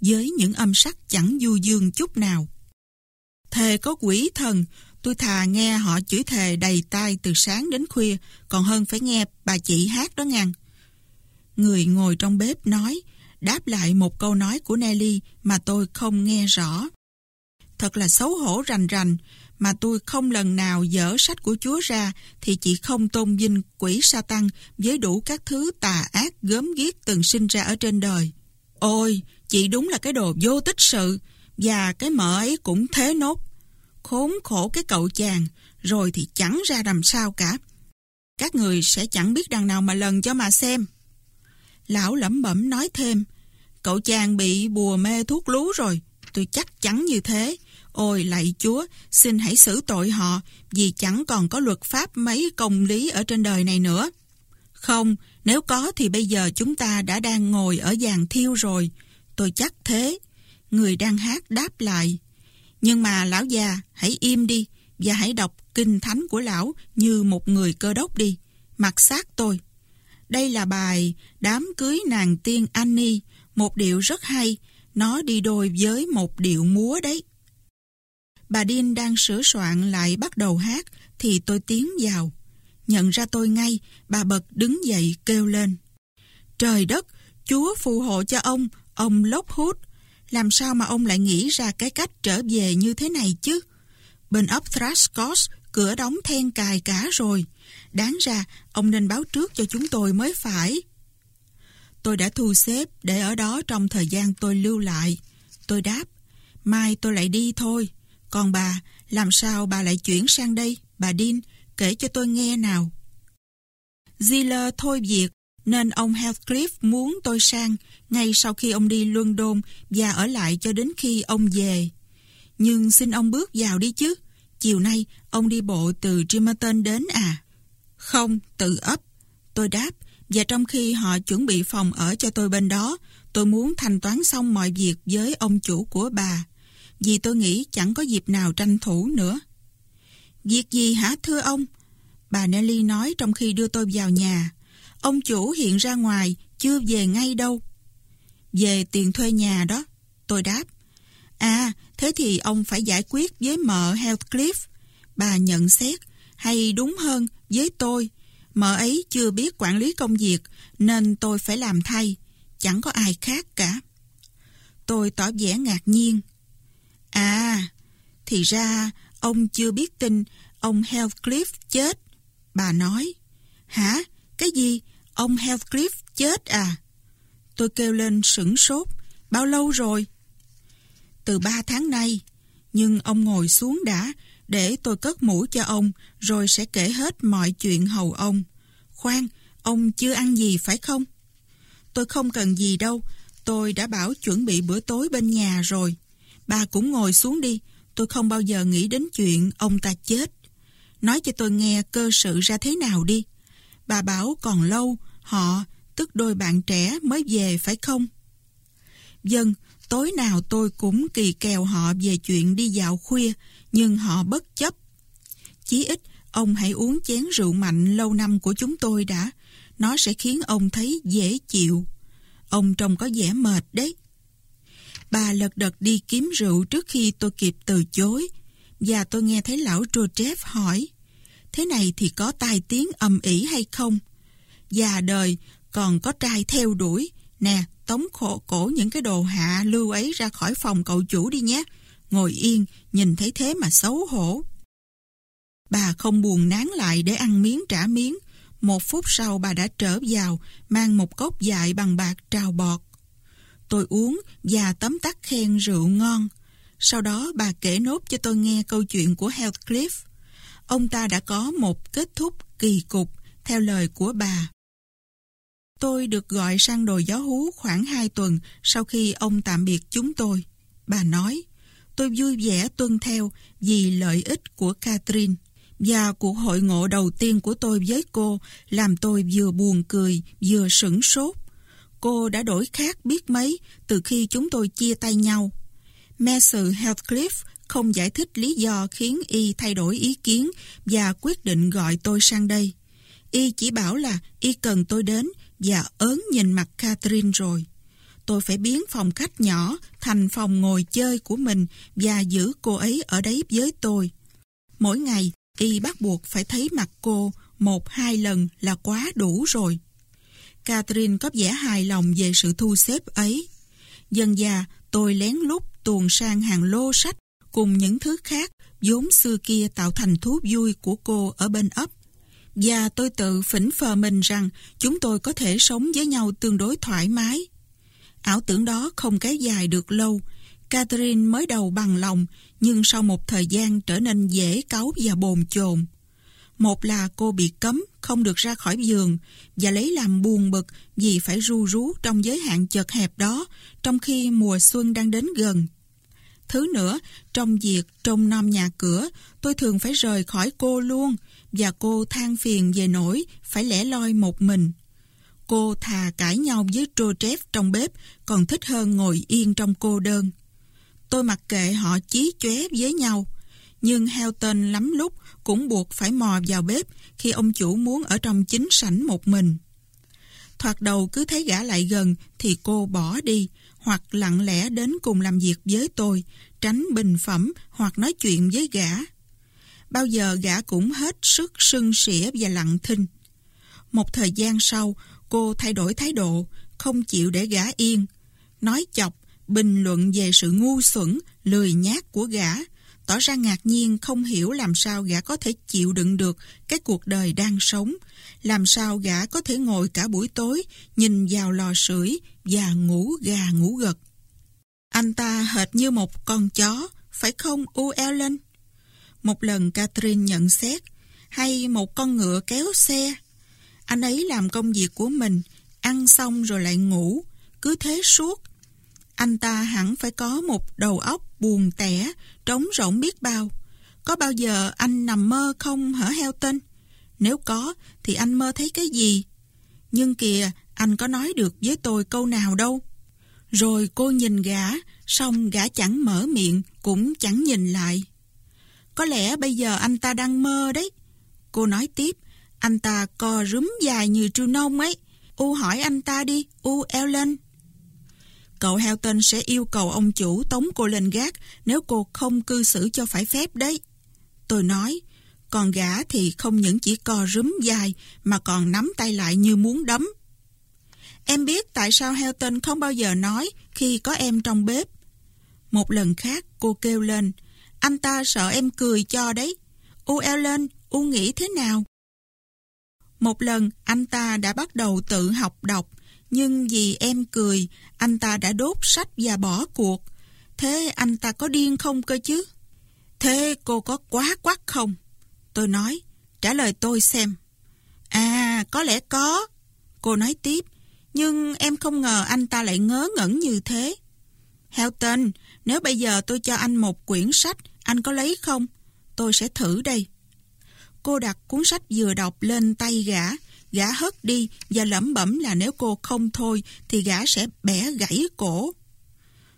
với những âm sắc chẳng du dương chút nào. Thề có quỷ thần, tôi thà nghe họ chửi thề đầy tai từ sáng đến khuya, còn hơn phải nghe bà chị hát đó ngàn Người ngồi trong bếp nói, đáp lại một câu nói của Nelly mà tôi không nghe rõ. Thật là xấu hổ rành rành, mà tôi không lần nào dở sách của Chúa ra thì chị không tôn vinh quỷ sa tăng với đủ các thứ tà ác gớm ghiếc từng sinh ra ở trên đời. Ôi, chị đúng là cái đồ vô tích sự và cái mợ ấy cũng thế nốt. Khốn khổ cái cậu chàng rồi thì chẳng ra làm sao cả. Các người sẽ chẳng biết đằng nào mà lần cho mà xem. Lão lẩm bẩm nói thêm, cậu chàng bị bùa mê thuốc lú rồi, tôi chắc chắn như thế. Ôi lạy Chúa, xin hãy xử tội họ, vì chẳng còn có luật pháp mấy công lý ở trên đời này nữa. Không, nếu có thì bây giờ chúng ta đã đang ngồi ở giàn thiêu rồi. Tôi chắc thế. Người đang hát đáp lại. Nhưng mà lão già, hãy im đi và hãy đọc kinh thánh của lão như một người cơ đốc đi. Mặc xác tôi. Đây là bài Đám cưới nàng tiên Annie, một điệu rất hay. Nó đi đôi với một điệu múa đấy. Bà Điên đang sửa soạn lại bắt đầu hát thì tôi tiến vào. Nhận ra tôi ngay, bà bật đứng dậy kêu lên. Trời đất, Chúa phù hộ cho ông, ông lốc hút. Làm sao mà ông lại nghĩ ra cái cách trở về như thế này chứ? Bên ấp Thrascos, cửa đóng then cài cả rồi. Đáng ra, ông nên báo trước cho chúng tôi mới phải. Tôi đã thu xếp để ở đó trong thời gian tôi lưu lại. Tôi đáp, mai tôi lại đi thôi. Còn bà, làm sao bà lại chuyển sang đây, bà Dean, kể cho tôi nghe nào. Ziller thôi việc, nên ông Heathcliff muốn tôi sang ngay sau khi ông đi London và ở lại cho đến khi ông về. Nhưng xin ông bước vào đi chứ. Chiều nay, ông đi bộ từ Trimerton đến à? Không, tự ấp. Tôi đáp, và trong khi họ chuẩn bị phòng ở cho tôi bên đó, tôi muốn thanh toán xong mọi việc với ông chủ của bà vì tôi nghĩ chẳng có dịp nào tranh thủ nữa. Việc gì hả thưa ông? Bà Nelly nói trong khi đưa tôi vào nhà. Ông chủ hiện ra ngoài, chưa về ngay đâu. Về tiền thuê nhà đó, tôi đáp. À, thế thì ông phải giải quyết với mợ Heathcliff. Bà nhận xét, hay đúng hơn, với tôi. Mợ ấy chưa biết quản lý công việc nên tôi phải làm thay. Chẳng có ai khác cả. Tôi tỏ vẻ ngạc nhiên. À, thì ra ông chưa biết tin ông Heathcliff chết. Bà nói. Hả? Cái gì? Ông Heathcliff chết à? Tôi kêu lên sửng sốt. Bao lâu rồi? Từ ba tháng nay. Nhưng ông ngồi xuống đã, để tôi cất mũ cho ông, rồi sẽ kể hết mọi chuyện hầu ông. Khoan, ông chưa ăn gì phải không? Tôi không cần gì đâu, tôi đã bảo chuẩn bị bữa tối bên nhà rồi. Bà cũng ngồi xuống đi, tôi không bao giờ nghĩ đến chuyện ông ta chết. Nói cho tôi nghe cơ sự ra thế nào đi. Bà bảo còn lâu, họ, tức đôi bạn trẻ mới về phải không? Dân, tối nào tôi cũng kỳ kèo họ về chuyện đi dạo khuya, nhưng họ bất chấp. Chí ít, ông hãy uống chén rượu mạnh lâu năm của chúng tôi đã. Nó sẽ khiến ông thấy dễ chịu. Ông trông có vẻ mệt đấy. Bà lật đật đi kiếm rượu trước khi tôi kịp từ chối. Và tôi nghe thấy lão Trochev hỏi, thế này thì có tai tiếng âm ỉ hay không? Già đời, còn có trai theo đuổi. Nè, tống khổ cổ những cái đồ hạ lưu ấy ra khỏi phòng cậu chủ đi nhé. Ngồi yên, nhìn thấy thế mà xấu hổ. Bà không buồn nán lại để ăn miếng trả miếng. Một phút sau bà đã trở vào, mang một cốc dại bằng bạc trào bọt. Tôi uống và tấm tắc khen rượu ngon. Sau đó bà kể nốt cho tôi nghe câu chuyện của Heathcliff. Ông ta đã có một kết thúc kỳ cục, theo lời của bà. Tôi được gọi sang đồi gió hú khoảng 2 tuần sau khi ông tạm biệt chúng tôi. Bà nói, tôi vui vẻ tuân theo vì lợi ích của Catherine. Và cuộc hội ngộ đầu tiên của tôi với cô làm tôi vừa buồn cười, vừa sửng sốt. Cô đã đổi khác biết mấy từ khi chúng tôi chia tay nhau. Messer Heathcliff không giải thích lý do khiến y thay đổi ý kiến và quyết định gọi tôi sang đây. Y chỉ bảo là y cần tôi đến và ớn nhìn mặt Catherine rồi. Tôi phải biến phòng khách nhỏ thành phòng ngồi chơi của mình và giữ cô ấy ở đấy với tôi. Mỗi ngày, y bắt buộc phải thấy mặt cô một hai lần là quá đủ rồi. Catherine có vẻ hài lòng về sự thu xếp ấy. Dần già, tôi lén lút tuồn sang hàng lô sách cùng những thứ khác vốn xưa kia tạo thành thú vui của cô ở bên ấp. Và tôi tự phỉnh phờ mình rằng chúng tôi có thể sống với nhau tương đối thoải mái. Ảo tưởng đó không kéo dài được lâu. Catherine mới đầu bằng lòng, nhưng sau một thời gian trở nên dễ cáu và bồn chồn. Một là cô bị cấm, không được ra khỏi giường, và lấy làm buồn bực vì phải ru rú trong giới hạn chật hẹp đó, trong khi mùa xuân đang đến gần. Thứ nữa, trong việc trông nom nhà cửa, tôi thường phải rời khỏi cô luôn, và cô than phiền về nỗi phải lẻ loi một mình. Cô thà cãi nhau với Trochev trong bếp còn thích hơn ngồi yên trong cô đơn. Tôi mặc kệ họ chí chóe với nhau, nhưng Helton lắm lúc cũng buộc phải mò vào bếp khi ông chủ muốn ở trong chính sảnh một mình. Thoạt đầu cứ thấy gã lại gần thì cô bỏ đi hoặc lặng lẽ đến cùng làm việc với tôi, tránh bình phẩm hoặc nói chuyện với gã bao giờ gã cũng hết sức sưng sỉa và lặng thinh. Một thời gian sau, cô thay đổi thái độ, không chịu để gã yên. Nói chọc, bình luận về sự ngu xuẩn, lười nhát của gã, tỏ ra ngạc nhiên không hiểu làm sao gã có thể chịu đựng được cái cuộc đời đang sống, làm sao gã có thể ngồi cả buổi tối, nhìn vào lò sưởi và ngủ gà ngủ gật. Anh ta hệt như một con chó, phải không U Ellen? Một lần Catherine nhận xét, hay một con ngựa kéo xe. Anh ấy làm công việc của mình, ăn xong rồi lại ngủ, cứ thế suốt. Anh ta hẳn phải có một đầu óc buồn tẻ, trống rỗng biết bao. Có bao giờ anh nằm mơ không hở heo tên? Nếu có, thì anh mơ thấy cái gì? Nhưng kìa, anh có nói được với tôi câu nào đâu. Rồi cô nhìn gã, xong gã chẳng mở miệng, cũng chẳng nhìn lại. Có lẽ bây giờ anh ta đang mơ đấy. Cô nói tiếp, anh ta co rúm dài như tru nông ấy. U hỏi anh ta đi, U Ellen. Cậu Helton sẽ yêu cầu ông chủ tống cô lên gác nếu cô không cư xử cho phải phép đấy. Tôi nói, còn gã thì không những chỉ co rúm dài mà còn nắm tay lại như muốn đấm. Em biết tại sao Helton không bao giờ nói khi có em trong bếp. Một lần khác cô kêu lên, anh ta sợ em cười cho đấy. U eo lên U nghĩ thế nào? Một lần anh ta đã bắt đầu tự học đọc, nhưng vì em cười, anh ta đã đốt sách và bỏ cuộc. Thế anh ta có điên không cơ chứ? Thế cô có quá quắc không? Tôi nói, trả lời tôi xem. À, có lẽ có. Cô nói tiếp, nhưng em không ngờ anh ta lại ngớ ngẩn như thế. Helton, nếu bây giờ tôi cho anh một quyển sách, anh có lấy không? Tôi sẽ thử đây. Cô đặt cuốn sách vừa đọc lên tay gã, gã hất đi và lẩm bẩm là nếu cô không thôi thì gã sẽ bẻ gãy cổ.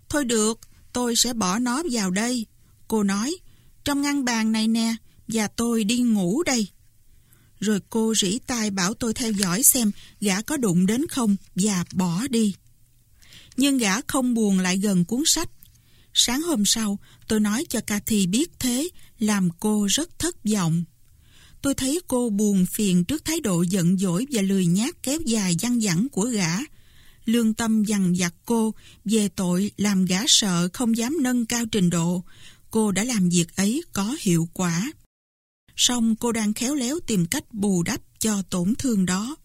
Thôi được, tôi sẽ bỏ nó vào đây. Cô nói, trong ngăn bàn này nè, và tôi đi ngủ đây. Rồi cô rỉ tai bảo tôi theo dõi xem gã có đụng đến không và bỏ đi. Nhưng gã không buồn lại gần cuốn sách. Sáng hôm sau, tôi nói cho Cathy biết thế, làm cô rất thất vọng. Tôi thấy cô buồn phiền trước thái độ giận dỗi và lười nhát kéo dài dăng dẳng của gã. Lương tâm dằn vặt cô về tội làm gã sợ không dám nâng cao trình độ. Cô đã làm việc ấy có hiệu quả. Song cô đang khéo léo tìm cách bù đắp cho tổn thương đó.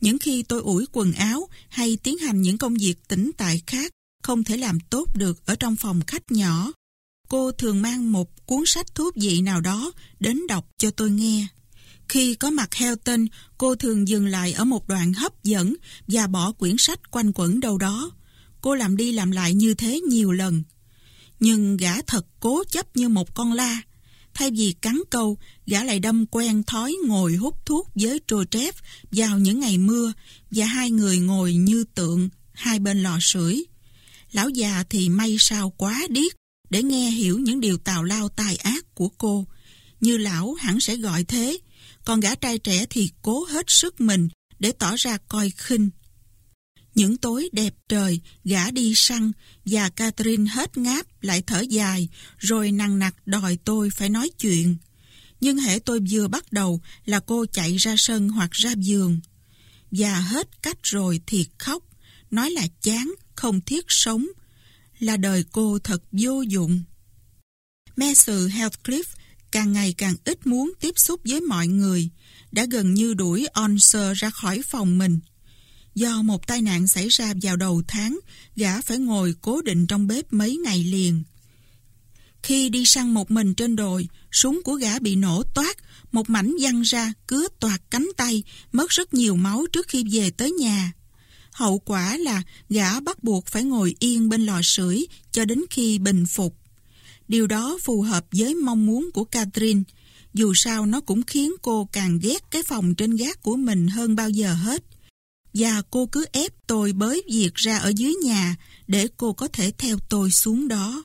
Những khi tôi ủi quần áo hay tiến hành những công việc tĩnh tại khác không thể làm tốt được ở trong phòng khách nhỏ, cô thường mang một cuốn sách thuốc dị nào đó đến đọc cho tôi nghe. Khi có mặt Helton, cô thường dừng lại ở một đoạn hấp dẫn và bỏ quyển sách quanh quẩn đâu đó. Cô làm đi làm lại như thế nhiều lần. Nhưng gã thật cố chấp như một con la. Thay vì cắn câu, gã lại đâm quen thói ngồi hút thuốc với Trochev vào những ngày mưa và hai người ngồi như tượng hai bên lò sưởi. Lão già thì may sao quá điếc để nghe hiểu những điều tào lao tai ác của cô. Như lão hẳn sẽ gọi thế, còn gã trai trẻ thì cố hết sức mình để tỏ ra coi khinh. Những tối đẹp trời, gã đi săn và Catherine hết ngáp lại thở dài rồi nặng nặc đòi tôi phải nói chuyện. Nhưng hệ tôi vừa bắt đầu là cô chạy ra sân hoặc ra giường. Và hết cách rồi thì khóc, nói là chán, không thiết sống, là đời cô thật vô dụng. Messer Heathcliff càng ngày càng ít muốn tiếp xúc với mọi người, đã gần như đuổi Onser ra khỏi phòng mình. Do một tai nạn xảy ra vào đầu tháng, gã phải ngồi cố định trong bếp mấy ngày liền. Khi đi săn một mình trên đồi, súng của gã bị nổ toát, một mảnh văng ra, cứa toạt cánh tay, mất rất nhiều máu trước khi về tới nhà. Hậu quả là gã bắt buộc phải ngồi yên bên lò sưởi cho đến khi bình phục. Điều đó phù hợp với mong muốn của Catherine. Dù sao nó cũng khiến cô càng ghét cái phòng trên gác của mình hơn bao giờ hết. Và cô cứ ép tôi bới việc ra ở dưới nhà để cô có thể theo tôi xuống đó.